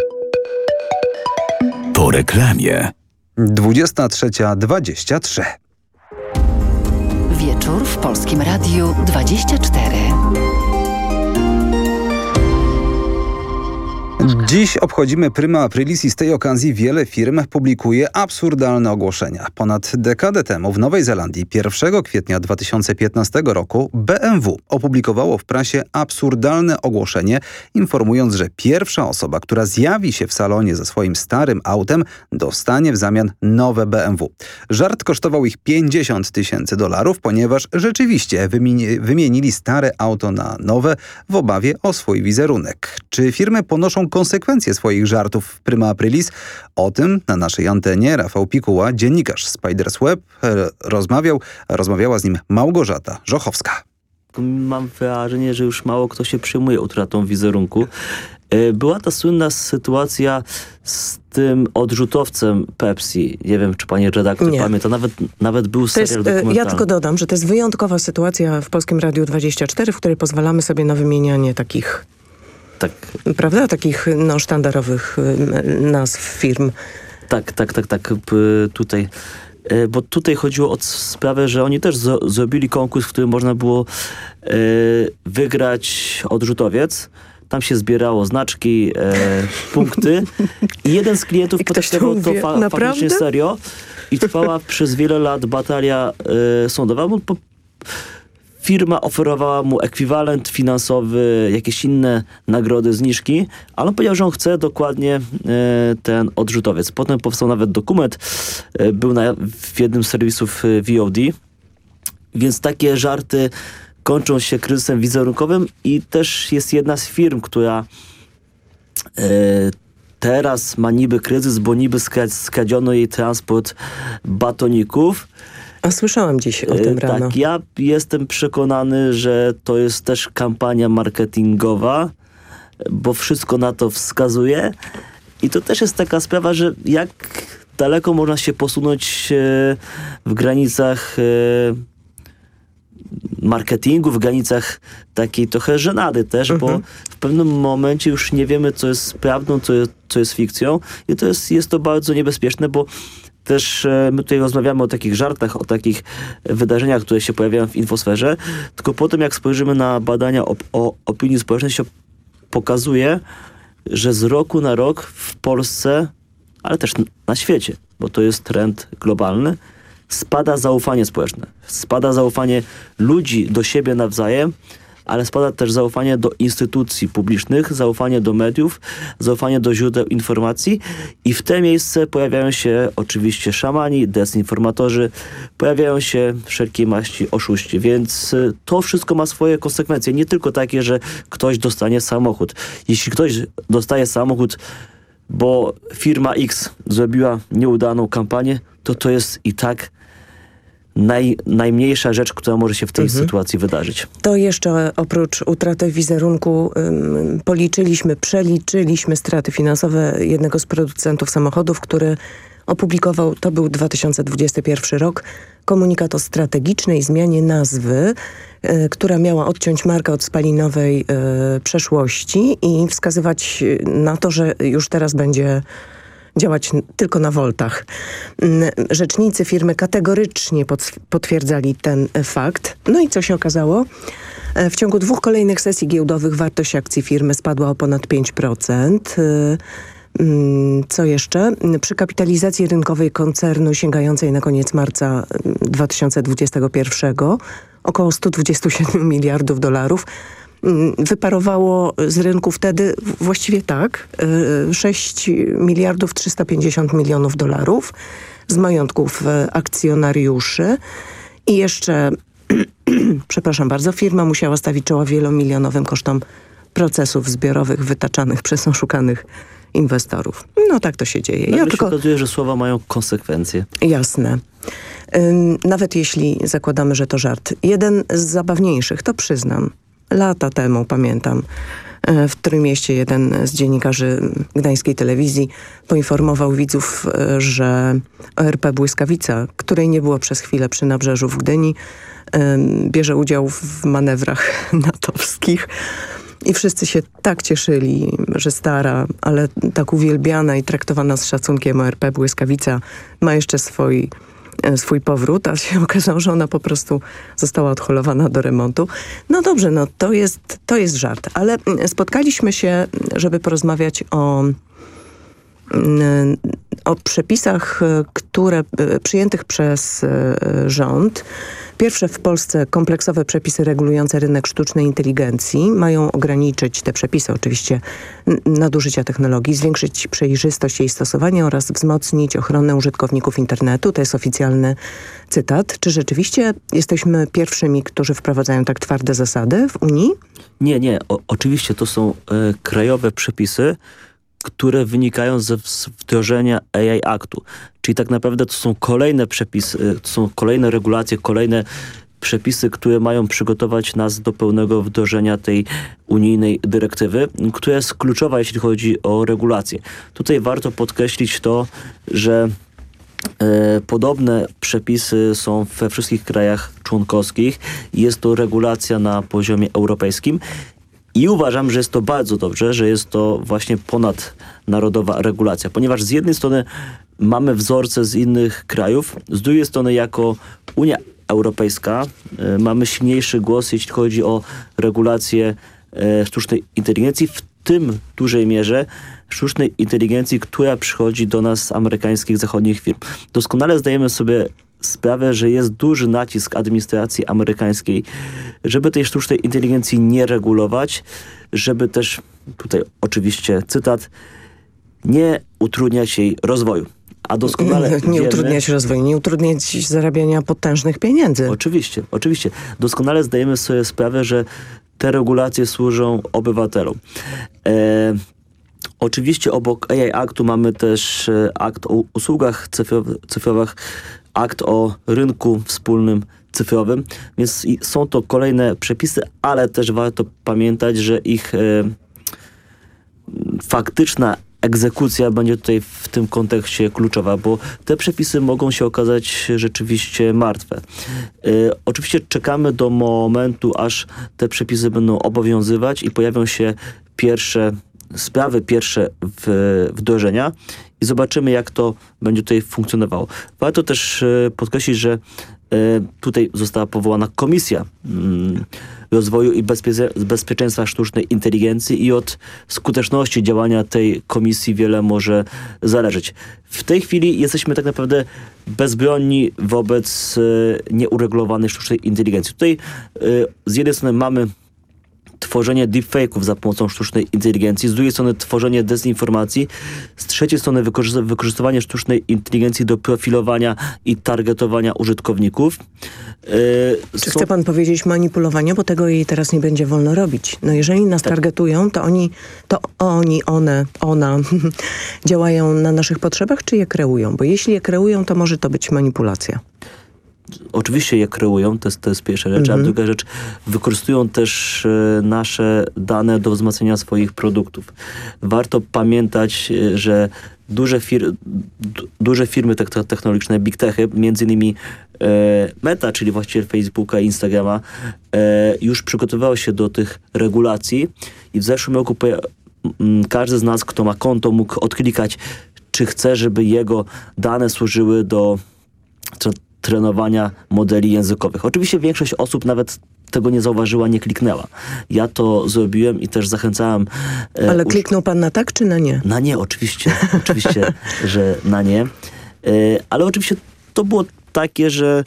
po reklamie. 23.23 Wieczór w Polskim Radiu 24. Dziś obchodzimy Prima Aprilis i z tej okazji wiele firm publikuje absurdalne ogłoszenia. Ponad dekadę temu w Nowej Zelandii 1 kwietnia 2015 roku BMW opublikowało w prasie absurdalne ogłoszenie informując, że pierwsza osoba, która zjawi się w salonie ze swoim starym autem dostanie w zamian nowe BMW. Żart kosztował ich 50 tysięcy dolarów, ponieważ rzeczywiście wymienili stare auto na nowe w obawie o swój wizerunek. Czy firmy ponoszą konsekwencje swoich żartów w Prima Aprilis. O tym na naszej antenie Rafał Pikuła, dziennikarz Spiders Web, e, rozmawiał, rozmawiała z nim Małgorzata Żochowska. Mam wrażenie, że już mało kto się przejmuje utratą wizerunku. E, była ta słynna sytuacja z tym odrzutowcem Pepsi. Nie wiem, czy pani redaktor Nie. pamięta. Nawet, nawet był To serial jest, dokumentalny. ja tylko dodam, że to jest wyjątkowa sytuacja w Polskim Radiu 24, w której pozwalamy sobie na wymienianie takich, tak. prawda, takich no, sztandarowych nazw firm. Tak, tak, tak, tak. Tutaj. E, Bo tutaj chodziło o sprawę, że oni też zrobili konkurs, w którym można było e, wygrać odrzutowiec. Tam się zbierało znaczki, e, punkty i jeden z klientów potraktował to uwie- fa- faktycznie serio i trwała przez wiele lat batalia e, sądowa. bo po, firma oferowała mu ekwiwalent finansowy, jakieś inne nagrody, zniżki, ale on powiedział, że on chce dokładnie e, ten odrzutowiec. Potem powstał nawet dokument, e, był na, w jednym z serwisów e, VOD, więc takie żarty kończą się kryzysem wizerunkowym i też jest jedna z firm, która teraz ma niby kryzys, bo niby skradziono jej transport batoników. A słyszałam dziś o E, tym rano. Tak, ja jestem przekonany, że to jest też kampania marketingowa, bo wszystko na to wskazuje. I to też jest taka sprawa, że jak daleko można się posunąć e, w granicach e, marketingu, w granicach takiej trochę żenady też, bo w pewnym momencie już nie wiemy, co jest prawdą, co jest, co jest fikcją i to jest, jest to bardzo niebezpieczne, bo też e, my tutaj rozmawiamy o takich żartach, o takich wydarzeniach, które się pojawiają w infosferze, tylko potem jak spojrzymy na badania o, o opinii społecznej, się pokazuje, że z roku na rok w Polsce, ale też na świecie, bo to jest trend globalny, spada zaufanie społeczne. Spada zaufanie ludzi do siebie nawzajem, ale spada też zaufanie do instytucji publicznych, zaufanie do mediów, zaufanie do źródeł informacji. I w te miejsce pojawiają się oczywiście szamani, dezinformatorzy, pojawiają się wszelkiej maści oszuści, więc y, to wszystko ma swoje konsekwencje, nie tylko takie, że ktoś dostanie samochód. Jeśli ktoś dostaje samochód, bo firma X zrobiła nieudaną kampanię, to to jest i tak naj, najmniejsza rzecz, która może się w tej Mhm. sytuacji wydarzyć. To jeszcze oprócz utraty wizerunku ym, policzyliśmy, przeliczyliśmy straty finansowe jednego z producentów samochodów, który opublikował, to był 2021 rok, komunikat o strategicznej zmianie nazwy, y, która miała odciąć markę od spalinowej y, przeszłości i wskazywać y, na to, że już teraz będzie działać tylko na woltach. Rzecznicy firmy kategorycznie potwierdzali ten e, fakt. No i co się okazało? E, W ciągu dwóch kolejnych sesji giełdowych wartość akcji firmy spadła o ponad 5%. Y, mm, Co jeszcze? Przy kapitalizacji rynkowej koncernu sięgającej na koniec marca mm, 2021 około 127 miliardów dolarów wyparowało z rynku wtedy właściwie tak, y, 6 miliardów 350 milionów dolarów z majątków y, akcjonariuszy i jeszcze, przepraszam bardzo, firma musiała stawić czoła wielomilionowym kosztom procesów zbiorowych wytaczanych przez oszukanych inwestorów. No tak to się dzieje. Nagle się okazuje, że słowa mają konsekwencje. Jasne. Ym, Nawet jeśli zakładamy, że to żart. Jeden z zabawniejszych, to przyznam, lata temu pamiętam, e, w którym mieście jeden z dziennikarzy gdańskiej telewizji poinformował widzów, e, że ORP Błyskawica, której nie było przez chwilę przy nabrzeżu w Gdyni, bierze udział w manewrach natowskich. I wszyscy się tak cieszyli, że stara, ale tak uwielbiana i traktowana z szacunkiem ORP Błyskawica ma jeszcze swój, swój powrót, a się okazało, że ona po prostu została odholowana do remontu. No dobrze, no to jest, to jest żart, ale mm, spotkaliśmy się, żeby porozmawiać o mm, o przepisach, e, które e, przyjętych przez e, rząd. Pierwsze w Polsce kompleksowe przepisy regulujące rynek sztucznej inteligencji mają ograniczyć te przepisy oczywiście nadużycia technologii, zwiększyć przejrzystość jej stosowania oraz wzmocnić ochronę użytkowników internetu. To jest oficjalny cytat. Czy rzeczywiście jesteśmy pierwszymi, którzy wprowadzają tak twarde zasady w Unii? Nie, nie. O, oczywiście to są e, krajowe przepisy, które wynikają ze wdrożenia AI Aktu. Czyli tak naprawdę to są kolejne przepisy, e, to są kolejne regulacje, kolejne przepisy, które mają przygotować nas do pełnego wdrożenia tej unijnej dyrektywy, która jest kluczowa, jeśli chodzi o regulację. Tutaj warto podkreślić to, że E, podobne przepisy są we wszystkich krajach członkowskich. Jest to regulacja na poziomie europejskim. I uważam, że jest to bardzo dobrze, że jest to właśnie ponadnarodowa regulacja, ponieważ z jednej strony mamy wzorce z innych krajów, z drugiej strony jako Unia Europejska y, mamy silniejszy głos, jeśli chodzi o regulację y, sztucznej inteligencji, w tym dużej mierze sztucznej inteligencji, która przychodzi do nas z amerykańskich, zachodnich firm. Doskonale zdajemy sobie sprawę, że jest duży nacisk administracji amerykańskiej, żeby tej sztucznej inteligencji nie regulować, żeby też, tutaj oczywiście cytat, nie utrudniać jej rozwoju. A doskonale Nie wiemy, utrudniać rozwoju, nie utrudniać zarabiania potężnych pieniędzy. Oczywiście, oczywiście. Doskonale zdajemy sobie sprawę, że te regulacje służą obywatelom. E, oczywiście obok AI Aktu mamy też e, akt o usługach cyfrowych, cyfrowych, akt o rynku wspólnym cyfrowym, więc są to kolejne przepisy, ale też warto pamiętać, że ich e, faktyczna egzekucja będzie tutaj w tym kontekście kluczowa, bo te przepisy mogą się okazać rzeczywiście martwe. Yy, oczywiście czekamy do momentu, aż te przepisy będą obowiązywać i pojawią się pierwsze sprawy, pierwsze wdrożenia i zobaczymy, jak to będzie tutaj funkcjonowało. Warto też yy, podkreślić, że tutaj została powołana komisja mm, rozwoju i bezpie bezpieczeństwa sztucznej inteligencji i od skuteczności działania tej komisji wiele może zależeć. W tej chwili jesteśmy tak naprawdę bezbronni wobec e, nieuregulowanej sztucznej inteligencji. Tutaj e, z jednej strony mamy tworzenie deepfake'ów za pomocą sztucznej inteligencji, z drugiej strony tworzenie dezinformacji, z trzeciej strony wykorzystywanie sztucznej inteligencji do profilowania i targetowania użytkowników. Yy, Czy chce pan powiedzieć manipulowania, bo tego jej teraz nie będzie wolno robić. No jeżeli nas tak. targetują, to oni, to oni, one, ona działają na naszych potrzebach, czy je kreują? Bo jeśli je kreują, to może to być manipulacja oczywiście je kreują, to jest, to jest pierwsza rzecz, mhm. a druga rzecz, wykorzystują też e, nasze dane do wzmacniania swoich produktów. Warto pamiętać, e, że duże, fir duże firmy technologiczne, big techy, między innymi e, Meta, czyli właściciel Facebooka i Instagrama, e, już przygotowywały się do tych regulacji i w zeszłym roku każdy z nas, kto ma konto, mógł odklikać, czy chce, żeby jego dane służyły do trenowania modeli językowych. Oczywiście większość osób nawet tego nie zauważyła, nie kliknęła. Ja to zrobiłem i też zachęcałem... E, Ale kliknął pan na tak czy na nie? Na nie, oczywiście. oczywiście, że na nie. E, ale oczywiście to było takie, że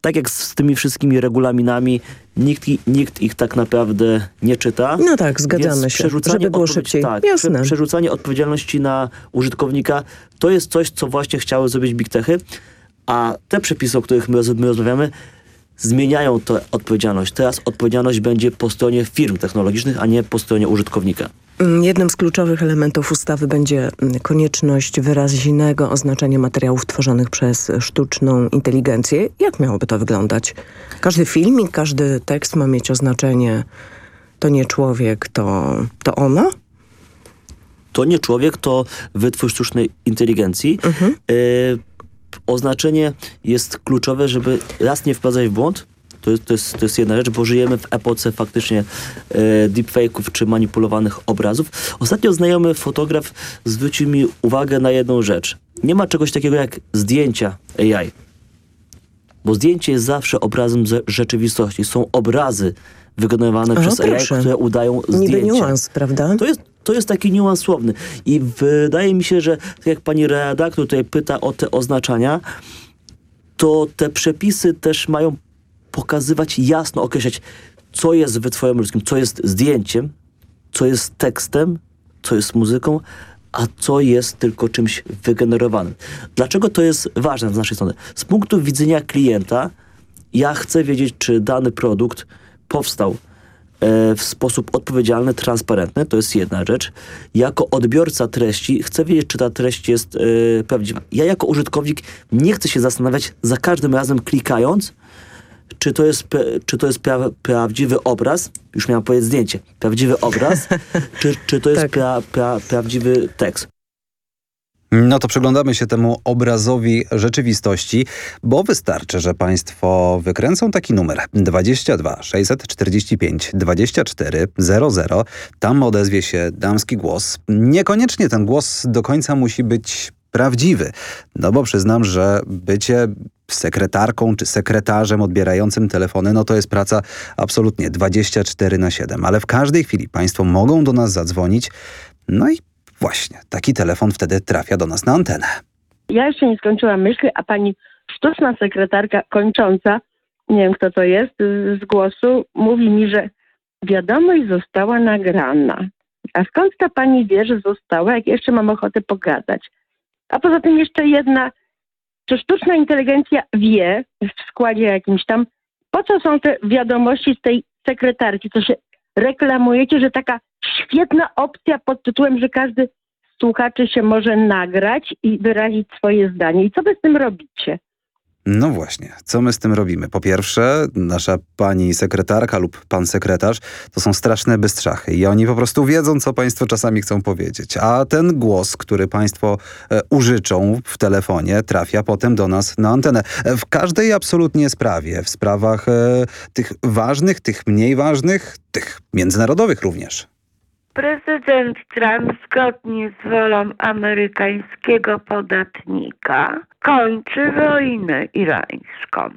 tak jak z tymi wszystkimi regulaminami, nikt, nikt ich tak naprawdę nie czyta. No tak, zgadzamy się, żeby było szybciej. Tak, Jasne. przerzucanie odpowiedzialności na użytkownika to jest coś, co właśnie chciały zrobić Big Techy. A te przepisy, o których my, my rozmawiamy, zmieniają tę odpowiedzialność. Teraz odpowiedzialność będzie po stronie firm technologicznych, a nie po stronie użytkownika. Mm, jednym z kluczowych elementów ustawy będzie mm, konieczność wyraźnego oznaczenia materiałów tworzonych przez sztuczną inteligencję. Jak miałoby to wyglądać? Każdy filmik, każdy tekst ma mieć oznaczenie to nie człowiek, to, to ona? To nie człowiek, to wytwór sztucznej inteligencji. Mhm. Y oznaczenie jest kluczowe, żeby raz nie wprowadzać w błąd, to jest, to, jest, to jest jedna rzecz, bo żyjemy w epoce faktycznie e, deepfake'ów czy manipulowanych obrazów. Ostatnio znajomy fotograf zwrócił mi uwagę na jedną rzecz. Nie ma czegoś takiego jak zdjęcia AI. Bo zdjęcie jest zawsze obrazem rzeczywistości. Są obrazy wykonywane przez proszę. AI, które udają zdjęcie. Niby niuans, prawda? To jest, to jest taki niuans słowny. I wydaje mi się, że tak jak pani redaktor tutaj pyta o te oznaczania, to te przepisy też mają pokazywać, jasno określać, co jest wytworem ludzkim, co jest zdjęciem, co jest tekstem, co jest muzyką, a co jest tylko czymś wygenerowanym. Dlaczego to jest ważne z naszej strony? Z punktu widzenia klienta ja chcę wiedzieć, czy dany produkt powstał E, w sposób odpowiedzialny, transparentny, to jest jedna rzecz. Jako odbiorca treści chcę wiedzieć, czy ta treść jest yy, prawdziwa. Ja jako użytkownik nie chcę się zastanawiać za każdym razem klikając, czy to jest, czy to jest pra, prawdziwy obraz, już miałem powiedzieć zdjęcie, prawdziwy obraz, czy, czy to jest tak. pra, pra, prawdziwy tekst. No to przyglądamy się temu obrazowi rzeczywistości, bo wystarczy, że Państwo wykręcą taki numer 22 645 24 00. Tam odezwie się damski głos. Niekoniecznie ten głos do końca musi być prawdziwy. No bo przyznam, że bycie sekretarką czy sekretarzem odbierającym telefony, no to jest praca absolutnie 24 na 7. Ale w każdej chwili Państwo mogą do nas zadzwonić, no i Właśnie, taki telefon wtedy trafia do nas na antenę. Ja jeszcze nie skończyłam myśli, a pani sztuczna sekretarka kończąca, nie wiem kto to jest, z głosu, mówi mi, że wiadomość została nagrana. A skąd ta pani wie, że została, jak jeszcze mam ochotę pogadać? A poza tym jeszcze jedna, czy sztuczna inteligencja wie w składzie jakimś tam, po co są te wiadomości z tej sekretarki, co się reklamujecie, że taka świetna opcja pod tytułem, że każdy słuchaczy się może nagrać i wyrazić swoje zdanie. I co wy z tym robicie? No właśnie, co my z tym robimy? Po pierwsze, nasza pani sekretarka lub pan sekretarz to są straszne bystrzachy i oni po prostu wiedzą, co państwo czasami chcą powiedzieć. A ten głos, który państwo e, użyczą w telefonie, trafia potem do nas na antenę. E, w każdej absolutnie sprawie, w sprawach e, tych ważnych, tych mniej ważnych, tych międzynarodowych również. Prezydent Trump zgodnie z wolą amerykańskiego podatnika kończy wojnę irańską.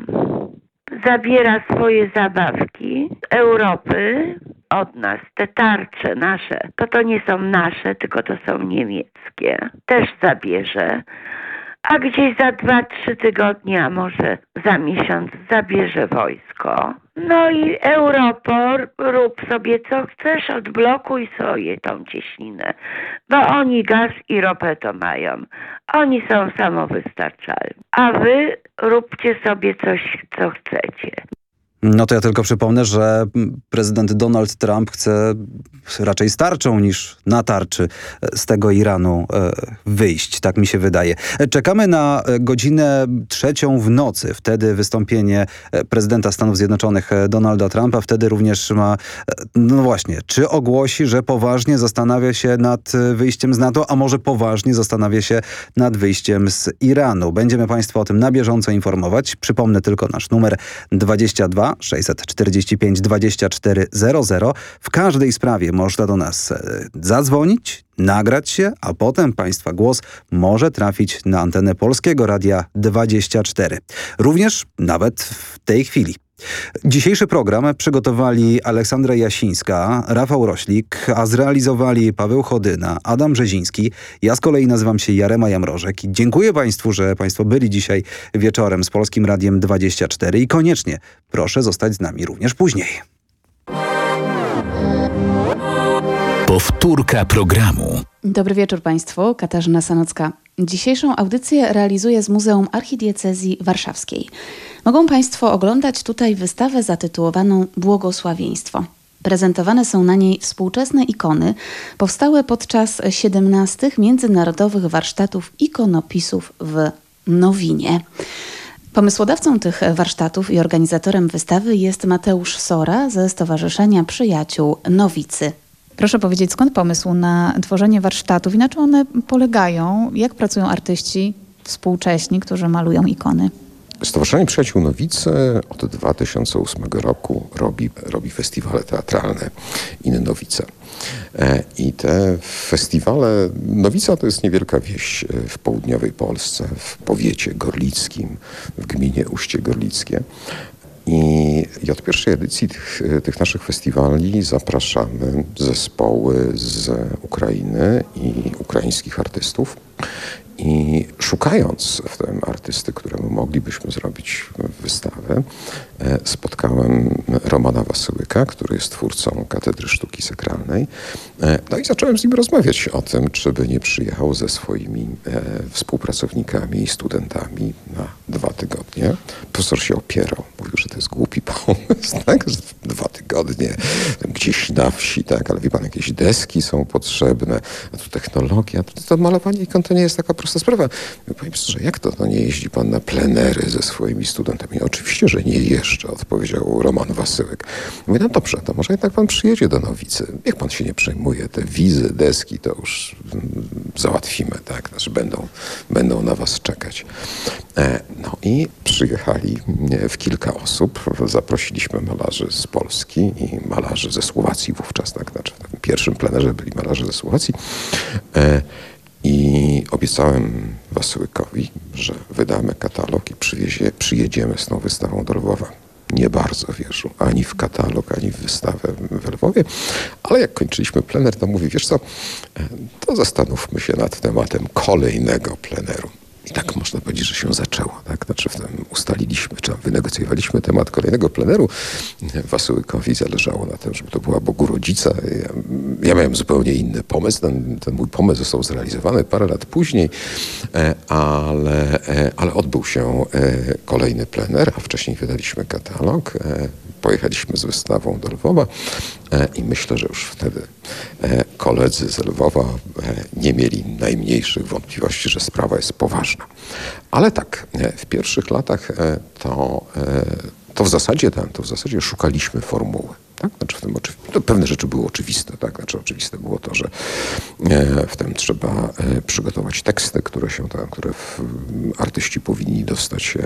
Zabiera swoje zabawki z Europy od nas, te tarcze nasze, to to nie są nasze, tylko to są niemieckie. Też zabierze a gdzieś za dwa, trzy tygodnie, a może za miesiąc zabierze wojsko. No i Europol, rób sobie co chcesz, odblokuj sobie tą cieśninę, bo oni gaz i ropę to mają. Oni są samowystarczalni. A wy róbcie sobie coś, co chcecie. No to ja tylko przypomnę, że prezydent Donald Trump chce raczej starczą niż na tarczy z tego Iranu e, wyjść, tak mi się wydaje. Czekamy na godzinę trzecią w nocy. Wtedy wystąpienie e, prezydenta Stanów Zjednoczonych e, Donalda Trumpa. Wtedy również ma, no właśnie, czy ogłosi, że poważnie zastanawia się nad wyjściem z NATO, a może poważnie zastanawia się nad wyjściem z Iranu. Będziemy Państwa o tym na bieżąco informować. Przypomnę tylko nasz numer 22 645 24 00. W każdej sprawie można do nas e, zadzwonić, nagrać się, a potem Państwa głos może trafić na antenę Polskiego Radia 24. Również nawet w tej chwili. Dzisiejszy program przygotowali Aleksandra Jasińska, Rafał Roślik, a zrealizowali Paweł Chodyna, Adam Brzeziński. Ja z kolei nazywam się Jarema Jamrożek dziękuję Państwu, że Państwo byli dzisiaj wieczorem z Polskim Radiem 24 i koniecznie proszę zostać z nami również później. Powtórka programu. Dobry wieczór Państwu, Katarzyna Sanocka. Dzisiejszą audycję realizuję z Muzeum Archidiecezji Warszawskiej. Mogą Państwo oglądać tutaj wystawę zatytułowaną Błogosławieństwo. Prezentowane są na niej współczesne ikony powstałe podczas XVII Międzynarodowych Warsztatów Ikonopisów w Nowinie. Pomysłodawcą tych warsztatów i organizatorem wystawy jest Mateusz Sora ze Stowarzyszenia Przyjaciół Nowicy Proszę powiedzieć, skąd pomysł na tworzenie warsztatów i na czym one polegają? Jak pracują artyści współcześni, którzy malują ikony? Stowarzyszenie Przyjaciół Nowice od 2008 roku robi, robi festiwale teatralne Inne Nowice. E, I te festiwale, Nowica to jest niewielka wieś e, w południowej Polsce, w powiecie gorlickim, w gminie Uście Gorlickie. I, I, od pierwszej edycji tych, tych, naszych festiwali zapraszamy zespoły z Ukrainy i ukraińskich artystów. I szukając w tym artysty, któremu moglibyśmy zrobić wystawę, spotkałem Romana Wasyłyka, który jest twórcą Katedry Sztuki Sakralnej. E, no i zacząłem z nim rozmawiać o tym, czy by nie przyjechał ze swoimi e, współpracownikami i studentami na dwa tygodnie. Profesor się opierał. Mówił, że to jest głupi pomysł, tak? Dwa tygodnie gdzieś na wsi, tak? Ale wie pan, jakieś deski są potrzebne, a tu technologia. To, to malowanie ikon to nie jest taka prosta sprawa. Powiem szczerze, jak to? Nie jeździ pan na plenery ze swoimi studentami? Oczywiście, że nie jeszcze, odpowiedział Roman Wasyłek. Mówię, no dobrze, to może jednak pan przyjedzie do Nowicy. Niech pan się nie przejmuje. Te wizy, deski to już mm, załatwimy, tak? Znaczy będą, będą na was czekać. E, no i przyjechali w kilka osób. Zaprosiliśmy malarzy z Polski i malarzy ze Słowacji wówczas, tak? Znaczy w pierwszym plenerze byli malarze ze Słowacji. I obiecałem Wasyłykowi, że wydamy katalog i przywiezie, przyjedziemy z tą wystawą do Lwowa. Nie bardzo wierzył ani w katalog, ani w wystawę w Lwowie, ale jak kończyliśmy plener, to mówi, wiesz co, e, to zastanówmy się nad tematem kolejnego pleneru. I tak można powiedzieć, że się zaczęło. Tak? Znaczy ustaliliśmy, czy wynegocjowaliśmy temat kolejnego pleneru. Wasyłykowi zależało na tym, żeby to była Bogu Rodzica. Ja, ja miałem zupełnie inny pomysł. Ten, ten, mój pomysł został zrealizowany parę lat później, e, ale, e, ale odbył się e, kolejny plener, a wcześniej wydaliśmy katalog pojechaliśmy z wystawą do Lwowa i myślę, że już wtedy koledzy z Lwowa nie mieli najmniejszych wątpliwości, że sprawa jest poważna. Ale tak, w pierwszych latach to, to w zasadzie ten, to w zasadzie szukaliśmy formuły. Tak? Znaczy w tym to pewne rzeczy były oczywiste. Tak? Znaczy oczywiste było to, że w tym trzeba przygotować teksty, które, się tam, które artyści powinni dostać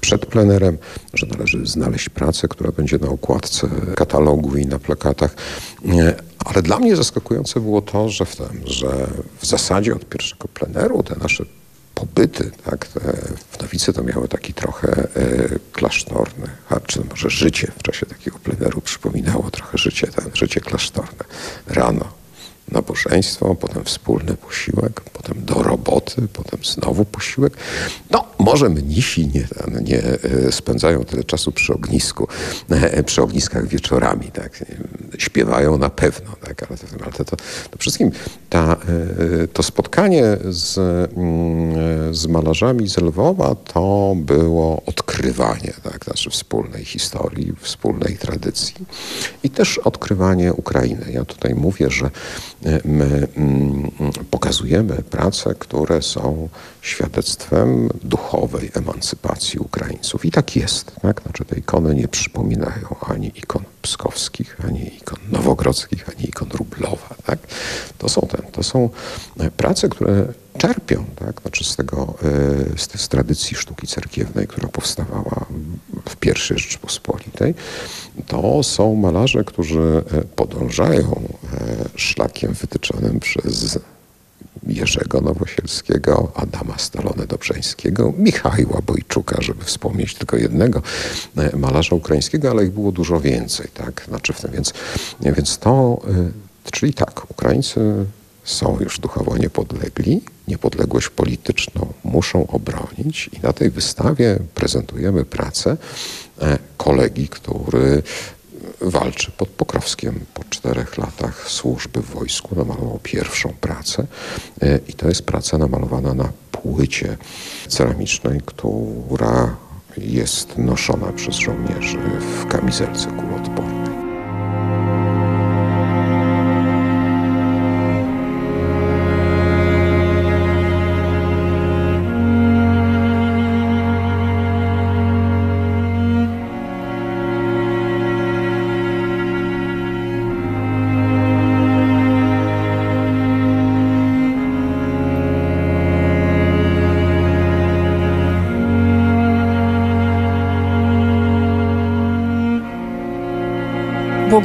przed plenerem, że należy znaleźć pracę, która będzie na okładce katalogu i na plakatach. Ale dla mnie zaskakujące było to, że w, tym, że w zasadzie od pierwszego pleneru te nasze pobyty, tak, w Nowicy to miały taki trochę e, klasztorny, a czy może życie w czasie takiego pleneru przypominało trochę życie, ten, życie klasztorne. Rano nabożeństwo, potem wspólny posiłek, potem do roboty, potem znowu posiłek. No, może mnisi nie, nie e, spędzają tyle czasu przy ognisku, e, przy ogniskach wieczorami, tak. Śpiewają na pewno, tak, ale, ale to, to, to wszystkim ta, e, to spotkanie z, mm, z malarzami z Lwowa to było odkrywanie, tak, znaczy wspólnej historii, wspólnej tradycji i też odkrywanie Ukrainy. Ja tutaj mówię, że my mm, pokazujemy prace, które są świadectwem duchowej emancypacji Ukraińców. I tak jest. Tak? Znaczy te ikony nie przypominają ani ikon pskowskich, ani ikon nowogrodzkich, ani ikon Rublowa. Tak? To, są te, to są prace, które czerpią tak? znaczy z, tego, e, z, z tradycji sztuki cerkiewnej, która powstawała w pierwszej Rzeczypospolitej. To są malarze, którzy e, podążają e, szlakiem wytyczonym przez Jerzego Nowosielskiego, Adama Stalone-Dobrzeńskiego, Michała Bojczuka, żeby wspomnieć tylko jednego malarza ukraińskiego, ale ich było dużo więcej. Tak? Znaczy w tym, więc, więc to, czyli tak, Ukraińcy są już duchowo niepodlegli, niepodległość polityczną muszą obronić i na tej wystawie prezentujemy pracę e, kolegi, który walczy pod Pokrowskiem po czterech latach służby w wojsku. Namalował pierwszą pracę e, i to jest praca namalowana na płycie ceramicznej, która jest noszona przez żołnierzy w kamizelce kuloodpornej.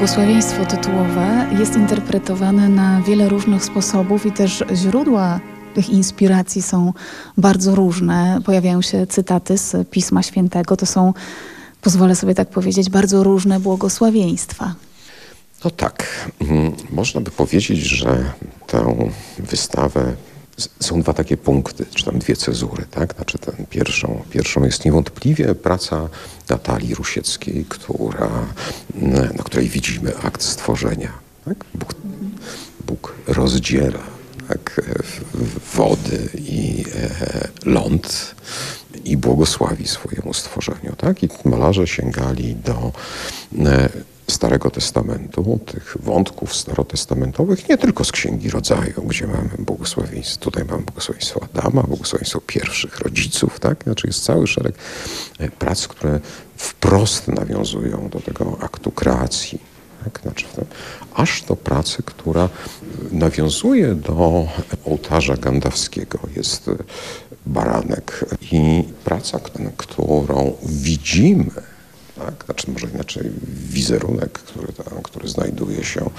Błogosławieństwo tytułowe jest interpretowane na wiele różnych sposobów i też źródła tych inspiracji są bardzo różne. Pojawiają się cytaty z Pisma Świętego. To są, pozwolę sobie tak powiedzieć, bardzo różne błogosławieństwa. No tak. Mm, można by powiedzieć, że tę wystawę są dwa takie punkty, czy tam dwie cezury. Tak? Znaczy ten pierwszą, pierwszą jest niewątpliwie praca Natalii Rusieckiej, która, na której widzimy akt stworzenia. Tak? Bóg, Bóg rozdziela tak? wody i e, ląd i błogosławi swojemu stworzeniu. Tak? I malarze sięgali do e, Starego Testamentu, tych wątków starotestamentowych, nie tylko z Księgi Rodzaju, gdzie mamy błogosławieństwo, tutaj mamy błogosławieństwo Adama, błogosławieństwo pierwszych rodziców, tak? Znaczy jest cały szereg e, prac, które wprost nawiązują do tego aktu kreacji. Tak? Znaczy aż do pracy, która nawiązuje do ołtarza gandawskiego. Jest baranek i praca, którą widzimy tak? Znaczy może inaczej wizerunek, który, tam, który znajduje się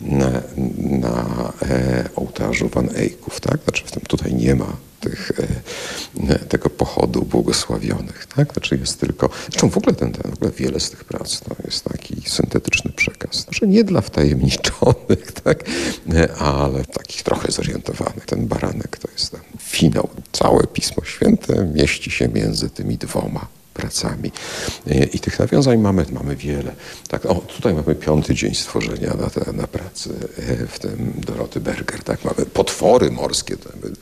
na, na e, ołtarzu Van Eyków, tak? Znaczy w tym tutaj nie ma tych, e, tego pochodu błogosławionych. Tak? Znaczy jest tylko, zresztą w ogóle, ten, ten, w ogóle wiele z tych prac to jest taki syntetyczny przekaz. Znaczy nie dla wtajemniczonych, tak? ale takich trochę zorientowanych. Ten baranek to jest ten finał. Całe Pismo Święte mieści się między tymi dwoma pracami. I tych nawiązań mamy, mamy wiele. Tak, o, tutaj mamy piąty dzień stworzenia na, na pracy e, w tym Doroty Berger. Tak, mamy potwory morskie.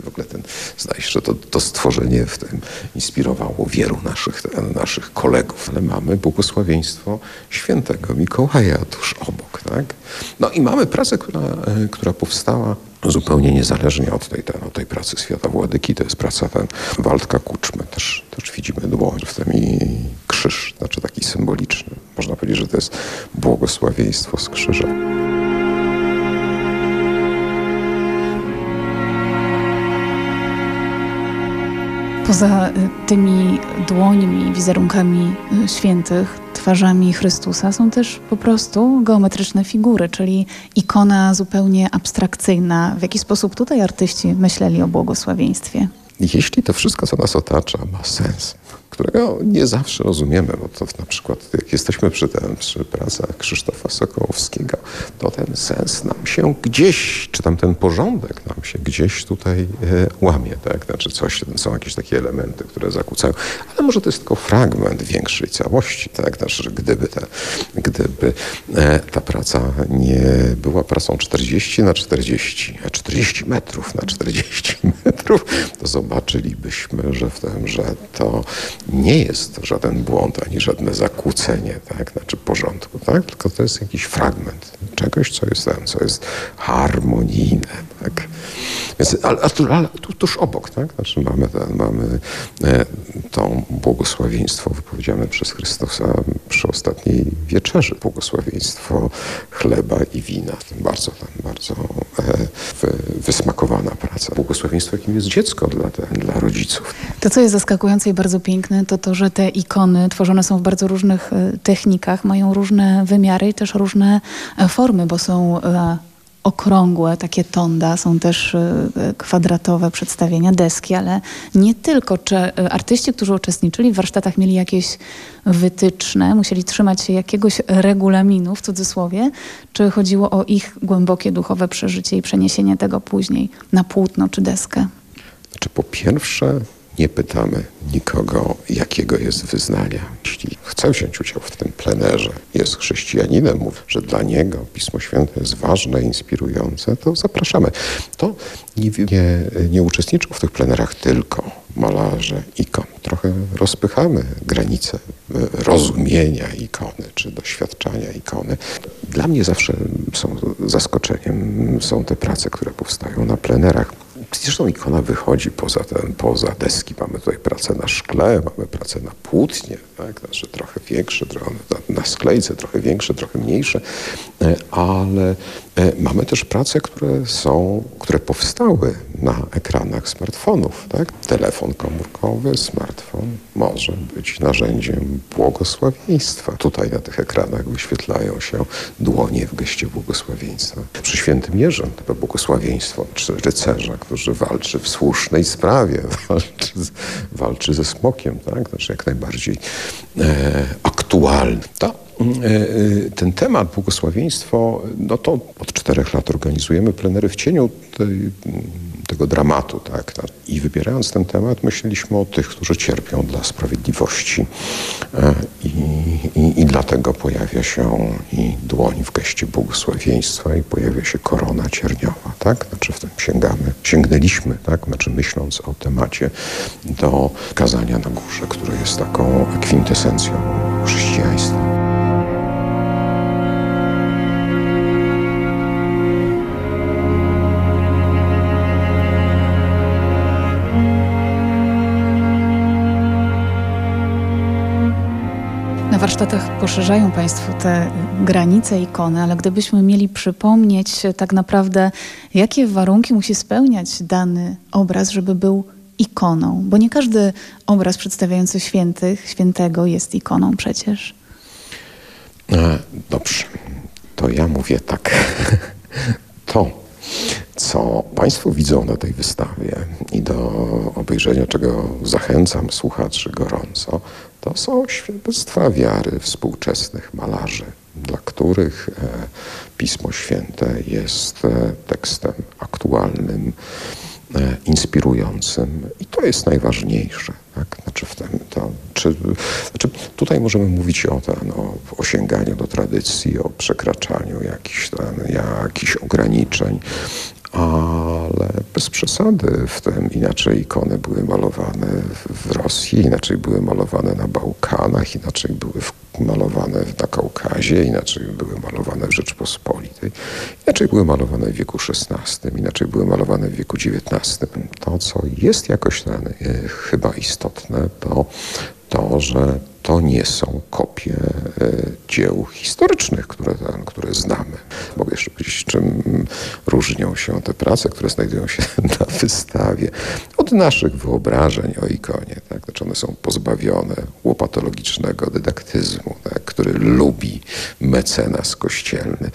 W ogóle ten, zdaje się, że to, to stworzenie w tym inspirowało wielu naszych, naszych kolegów. Ale mamy błogosławieństwo świętego Mikołaja tuż obok. Tak? No i mamy pracę, która, e, która powstała zupełnie niezależnie od tej, od tej pracy Świata Władyki. To jest praca ten Waldka Kuczmy. Też, też widzimy dłoń w tym i krzyż, znaczy taki symboliczny. Można powiedzieć, że to jest błogosławieństwo z krzyża. Poza y, tymi dłońmi, wizerunkami y, świętych, twarzami Chrystusa są też po prostu geometryczne figury, czyli ikona zupełnie abstrakcyjna. W jaki sposób tutaj artyści myśleli o błogosławieństwie? Jeśli to wszystko, co nas otacza, ma sens, którego nie zawsze rozumiemy, bo to na przykład jak jesteśmy przy, tym, przy pracach Krzysztofa Sokołowskiego, to ten sens nam się gdzieś, czy tam ten porządek nam się gdzieś tutaj e, łamie, tak? Znaczy coś, są jakieś takie elementy, które zakłócają, ale może to jest tylko fragment większej całości, tak? Znaczy, że gdyby, ta, gdyby e, ta praca nie była pracą 40 na 40, a 40 metrów na 40 metrów, to zobaczylibyśmy, że w tym, że to nie jest żaden błąd ani żadne zakłócenie, tak? znaczy porządku, tak? tylko to jest jakiś fragment czegoś, co jest, co jest harmonijne. Tak? Więc, ale, ale tu, tuż obok, tak? znaczy mamy, ten, mamy e, to błogosławieństwo wypowiedziane przez Chrystusa przy ostatniej wieczerzy, błogosławieństwo chleba i wina. Bardzo, bardzo e, wysmakowana praca. Błogosławieństwo, jakim jest dziecko dla, dla rodziców. To, co jest zaskakujące i bardzo piękne, to to, że te ikony tworzone są w bardzo różnych e, technikach, mają różne wymiary i też różne e, formy, bo są e, okrągłe, takie tonda, są też kwadratowe przedstawienia, deski, ale nie tylko. Czy artyści, którzy uczestniczyli w warsztatach mieli jakieś wytyczne, musieli trzymać się jakiegoś regulaminu w cudzysłowie, czy chodziło o ich głębokie duchowe przeżycie i przeniesienie tego później na płótno czy deskę? Znaczy po pierwsze nie pytamy nikogo, jakiego jest wyznania. Jeśli chce wziąć udział w tym plenerze, jest chrześcijaninem, mówi, że dla niego Pismo Święte jest ważne, inspirujące, to zapraszamy. To nie, nie, nie uczestniczą w tych plenerach tylko malarze ikon. Trochę rozpychamy granice rozumienia ikony, czy doświadczania ikony. Dla mnie zawsze są zaskoczeniem są te prace, które powstają na plenerach Zresztą ikona wychodzi poza, ten, poza deski. Mamy tutaj pracę na szkle, mamy pracę na płótnie, tak? znaczy trochę większe, trochę na sklejce, trochę większe, trochę mniejsze, e, ale e, mamy też prace, które są, które powstały na ekranach smartfonów. Tak? Telefon komórkowy, smartfon może być narzędziem błogosławieństwa. Tutaj na tych ekranach wyświetlają się dłonie w geście błogosławieństwa. Przy świętym Jerzym to błogosławieństwo rycerza, który walczy w słusznej sprawie, walczy, walczy ze smokiem, tak? Znaczy jak najbardziej e, aktualny. To e, e, ten temat błogosławieństwo, no to od czterech lat organizujemy plenery w cieniu tej tego dramatu. Tak? I wybierając ten temat, myśleliśmy o tych, którzy cierpią dla sprawiedliwości. E, I, i, i dlatego pojawia się i dłoń w geście błogosławieństwa i pojawia się korona cierniowa. Tak? Znaczy w tym sięgamy, sięgnęliśmy, tak? znaczy myśląc o temacie do kazania na górze, które jest taką kwintesencją chrześcijaństwa. Warsztatach poszerzają Państwo te granice ikony, ale gdybyśmy mieli przypomnieć tak naprawdę, jakie warunki musi spełniać dany obraz, żeby był ikoną, bo nie każdy obraz przedstawiający świętych, świętego jest ikoną przecież. E, dobrze, to ja mówię tak. To, co Państwo widzą na tej wystawie i do obejrzenia czego zachęcam słuchaczy gorąco, to są świadectwa wiary współczesnych malarzy, dla których e, Pismo Święte jest e, tekstem aktualnym, e, inspirującym i to jest najważniejsze. Tak? Znaczy, w tym, to, czy, znaczy tutaj możemy mówić o, ten, o osiąganiu do tradycji, o przekraczaniu jakichś, ten, jakichś ograniczeń, ale bez przesady w tym inaczej ikony były malowane w Rosji, inaczej były malowane na Bałkanach, inaczej były malowane na Kaukazie, inaczej były malowane w Rzeczpospolitej, inaczej były malowane w wieku XVI, inaczej były malowane w wieku XIX. To, co jest jakoś ten, e, chyba istotne, to to, że to nie są kopie e, dzieł historycznych, które, które znamy. Mogę jeszcze powiedzieć, czym różnią się te prace, które znajdują się na wystawie od naszych wyobrażeń o ikonie. Tak? Znaczy one są pozbawione łopatologicznego dydaktyzmu, tak? który lubi mecenas kościelny.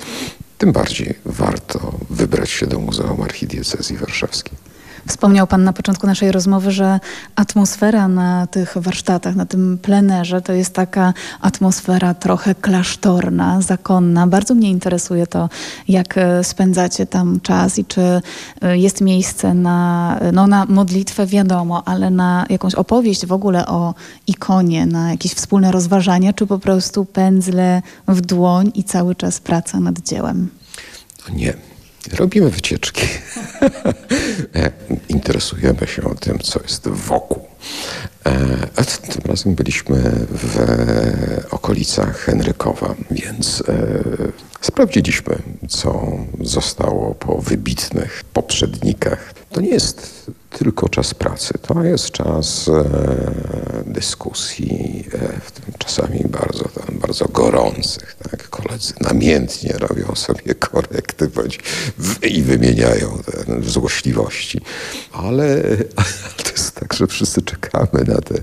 Tym bardziej warto wybrać się do Muzeum Archidiecezji Warszawskiej. Wspomniał Pan na początku naszej rozmowy, że atmosfera na tych warsztatach, na tym plenerze to jest taka atmosfera trochę klasztorna, zakonna. Bardzo mnie interesuje to, jak e, spędzacie tam czas i czy e, jest miejsce na, no, na modlitwę, wiadomo, ale na jakąś opowieść w ogóle o ikonie, na jakieś wspólne rozważania, czy po prostu pędzle w dłoń i cały czas praca nad dziełem? Nie. Robimy wycieczki. E, interesujemy się o tym, co jest wokół. E, a tym razem byliśmy w okolicach Henrykowa, więc e, sprawdziliśmy, co zostało po wybitnych poprzednikach. To nie jest tylko czas pracy, to jest czas dyskusji, czasami bardzo, bardzo gorących. Tak? Koledzy namiętnie robią sobie korekty bądź i wymieniają te złośliwości. Ale, ale to jest tak, że wszyscy czekamy na te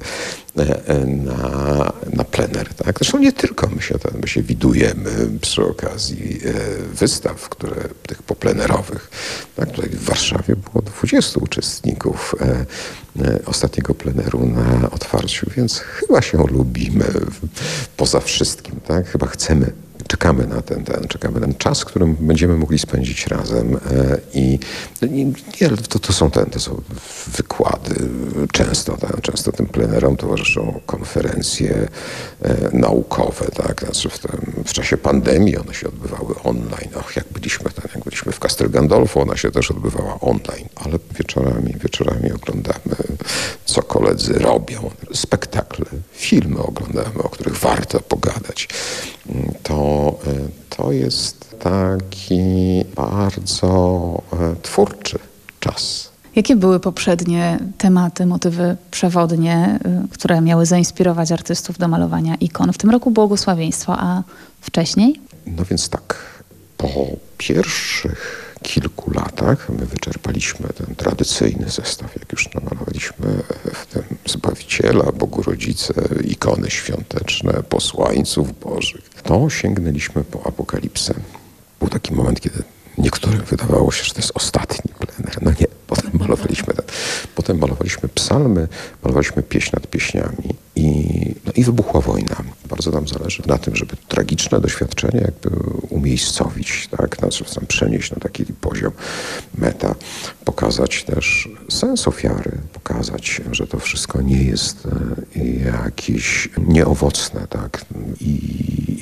na, na plener. Tak? Zresztą nie tylko my się, my się widujemy przy okazji e, wystaw, które, tych poplenerowych. Tak? Tutaj w Warszawie było 20 uczestników e, e, ostatniego pleneru na otwarciu, więc chyba się lubimy poza wszystkim. Tak? Chyba chcemy czekamy na ten, ten, czekamy na ten czas, którym będziemy mogli spędzić razem i, i to, to są ten, to są wykłady, często, tak, często tym plenerom towarzyszą konferencje e, naukowe, tak, znaczy w, tym, w czasie pandemii one się odbywały online, och, jak byliśmy tam, jak byliśmy w Castel Gandolfo, ona się też odbywała online, ale wieczorami, wieczorami oglądamy, co koledzy robią, spektakle, filmy oglądamy, o których warto pogadać. To, e, to jest taki bardzo e, twórczy czas. Jakie były poprzednie tematy, motywy przewodnie, y, które miały zainspirować artystów do malowania ikon? W tym roku błogosławieństwo, a wcześniej? No więc tak, po pierwszych kilku latach my wyczerpaliśmy ten tradycyjny zestaw, jak już namalowaliśmy w tym Zbawiciela, Bogu Rodzice, ikony świąteczne, posłańców bożych. To sięgnęliśmy po apokalipsę. Był taki moment, kiedy niektórym wydawało się, że to jest ostatni plener. No nie, potem malowaliśmy, potem malowaliśmy psalmy, malowaliśmy pieśń nad pieśniami i, no i wybuchła wojna. Bardzo nam zależy na tym, żeby tragiczne doświadczenie jakby umiejscowić, tak, tam przenieść na taki poziom meta, pokazać też sens ofiary, pokazać, że to wszystko nie jest e, jakieś nieowocne, tak. I,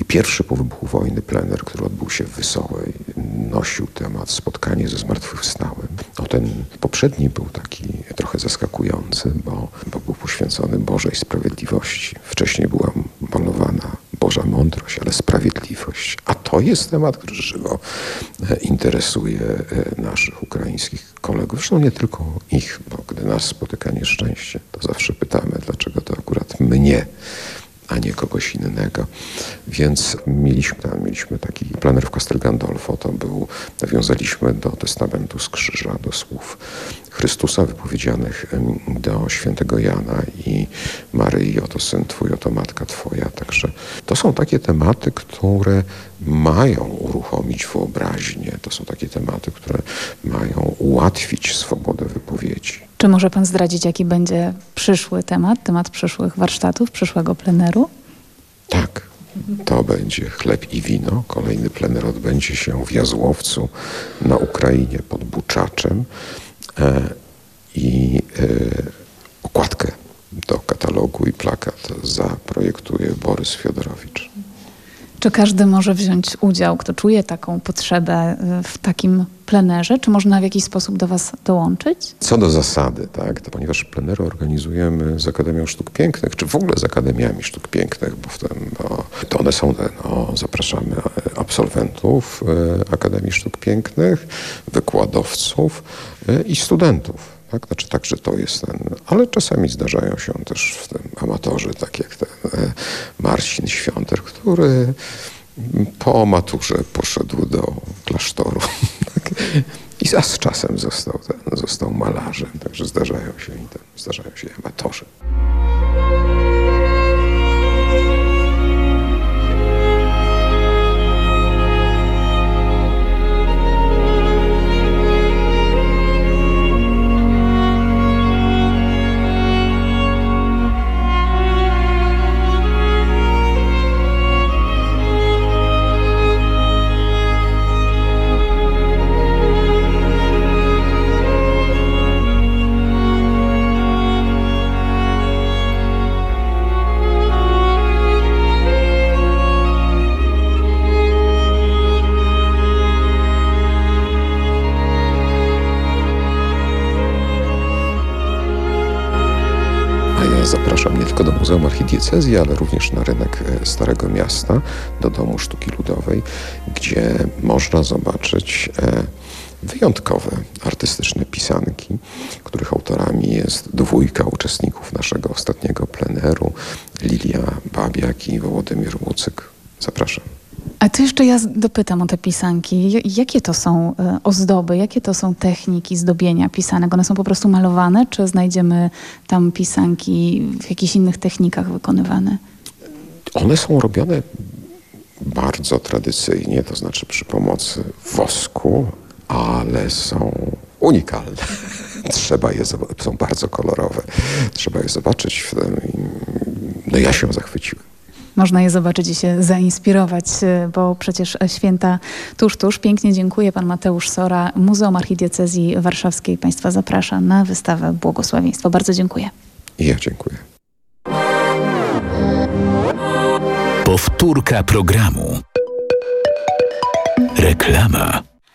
i pierwszy po wybuchu wojny plener, który odbył się w Wysołej, nosił temat spotkanie ze zmartwychwstałym. No ten poprzedni był taki trochę zaskakujący, bo, bo był poświęcony Bożej Sprawiedliwości. Wcześniej była malowana Boża mądrość, ale sprawiedliwość. A to jest temat, który żywo e, interesuje e, naszych ukraińskich kolegów. Zresztą nie tylko ich, bo gdy nas spotyka nieszczęście, to zawsze pytamy, dlaczego to akurat mnie a nie kogoś innego. Więc mieliśmy, mieliśmy taki plener w Castel Gandolfo, to był, nawiązaliśmy do testamentu z krzyża, do słów Chrystusa wypowiedzianych do świętego Jana i Maryi, oto syn twój, oto matka twoja. Także to są takie tematy, które mają uruchomić wyobraźnię. To są takie tematy, które mają ułatwić swobodę wypowiedzi. Czy może pan zdradzić, jaki będzie przyszły temat, temat przyszłych warsztatów, przyszłego pleneru? Tak. To będzie chleb i wino. Kolejny plener odbędzie się w Jazłowcu na Ukrainie pod Buczaczem. E, I e, okładkę do katalogu i plakat zaprojektuje Borys Fiodorowicz. Czy każdy może wziąć udział, kto czuje taką potrzebę e, w takim plenerze? Czy można w jakiś sposób do Was dołączyć? Co do zasady, tak, to ponieważ plenery organizujemy z Akademią Sztuk Pięknych, czy w ogóle z Akademiami Sztuk Pięknych, bo w tym, no, to one są, no, zapraszamy absolwentów e, Akademii Sztuk Pięknych, wykładowców e, i studentów. Tak? Znaczy tak, że to jest ten, ale czasami zdarzają się też w tym amatorzy, tak jak ten e, Marcin Świąter, który po maturze poszedł do klasztoru i z czasem został, ten, został malarzem. Także zdarzają się, zdarzają się amatorzy. Nie tylko do Muzeum Archidiecezji, ale również na rynek e, Starego Miasta, do Domu Sztuki Ludowej, gdzie można zobaczyć e, wyjątkowe artystyczne pisanki, których autorami jest dwójka uczestników naszego ostatniego pleneru, Lilia Babiak i Wołodymir Łucyk. Zapraszam. A to jeszcze ja dopytam o te pisanki. Jakie to są e, ozdoby, jakie to są techniki zdobienia pisanek? One są po prostu malowane, czy znajdziemy tam pisanki w jakichś innych technikach wykonywane? One są robione bardzo tradycyjnie, to znaczy przy pomocy wosku, ale są unikalne. Trzeba je są bardzo kolorowe. Trzeba je zobaczyć. No ja się zachwyciłem. Można je zobaczyć i się zainspirować, y, bo przecież święta tuż, tuż. Pięknie dziękuję. Pan Mateusz Sora, Muzeum Archidiecezji Warszawskiej Państwa zaprasza na wystawę Błogosławieństwo. Bardzo dziękuję. Ja dziękuję. Powtórka programu. Reklama.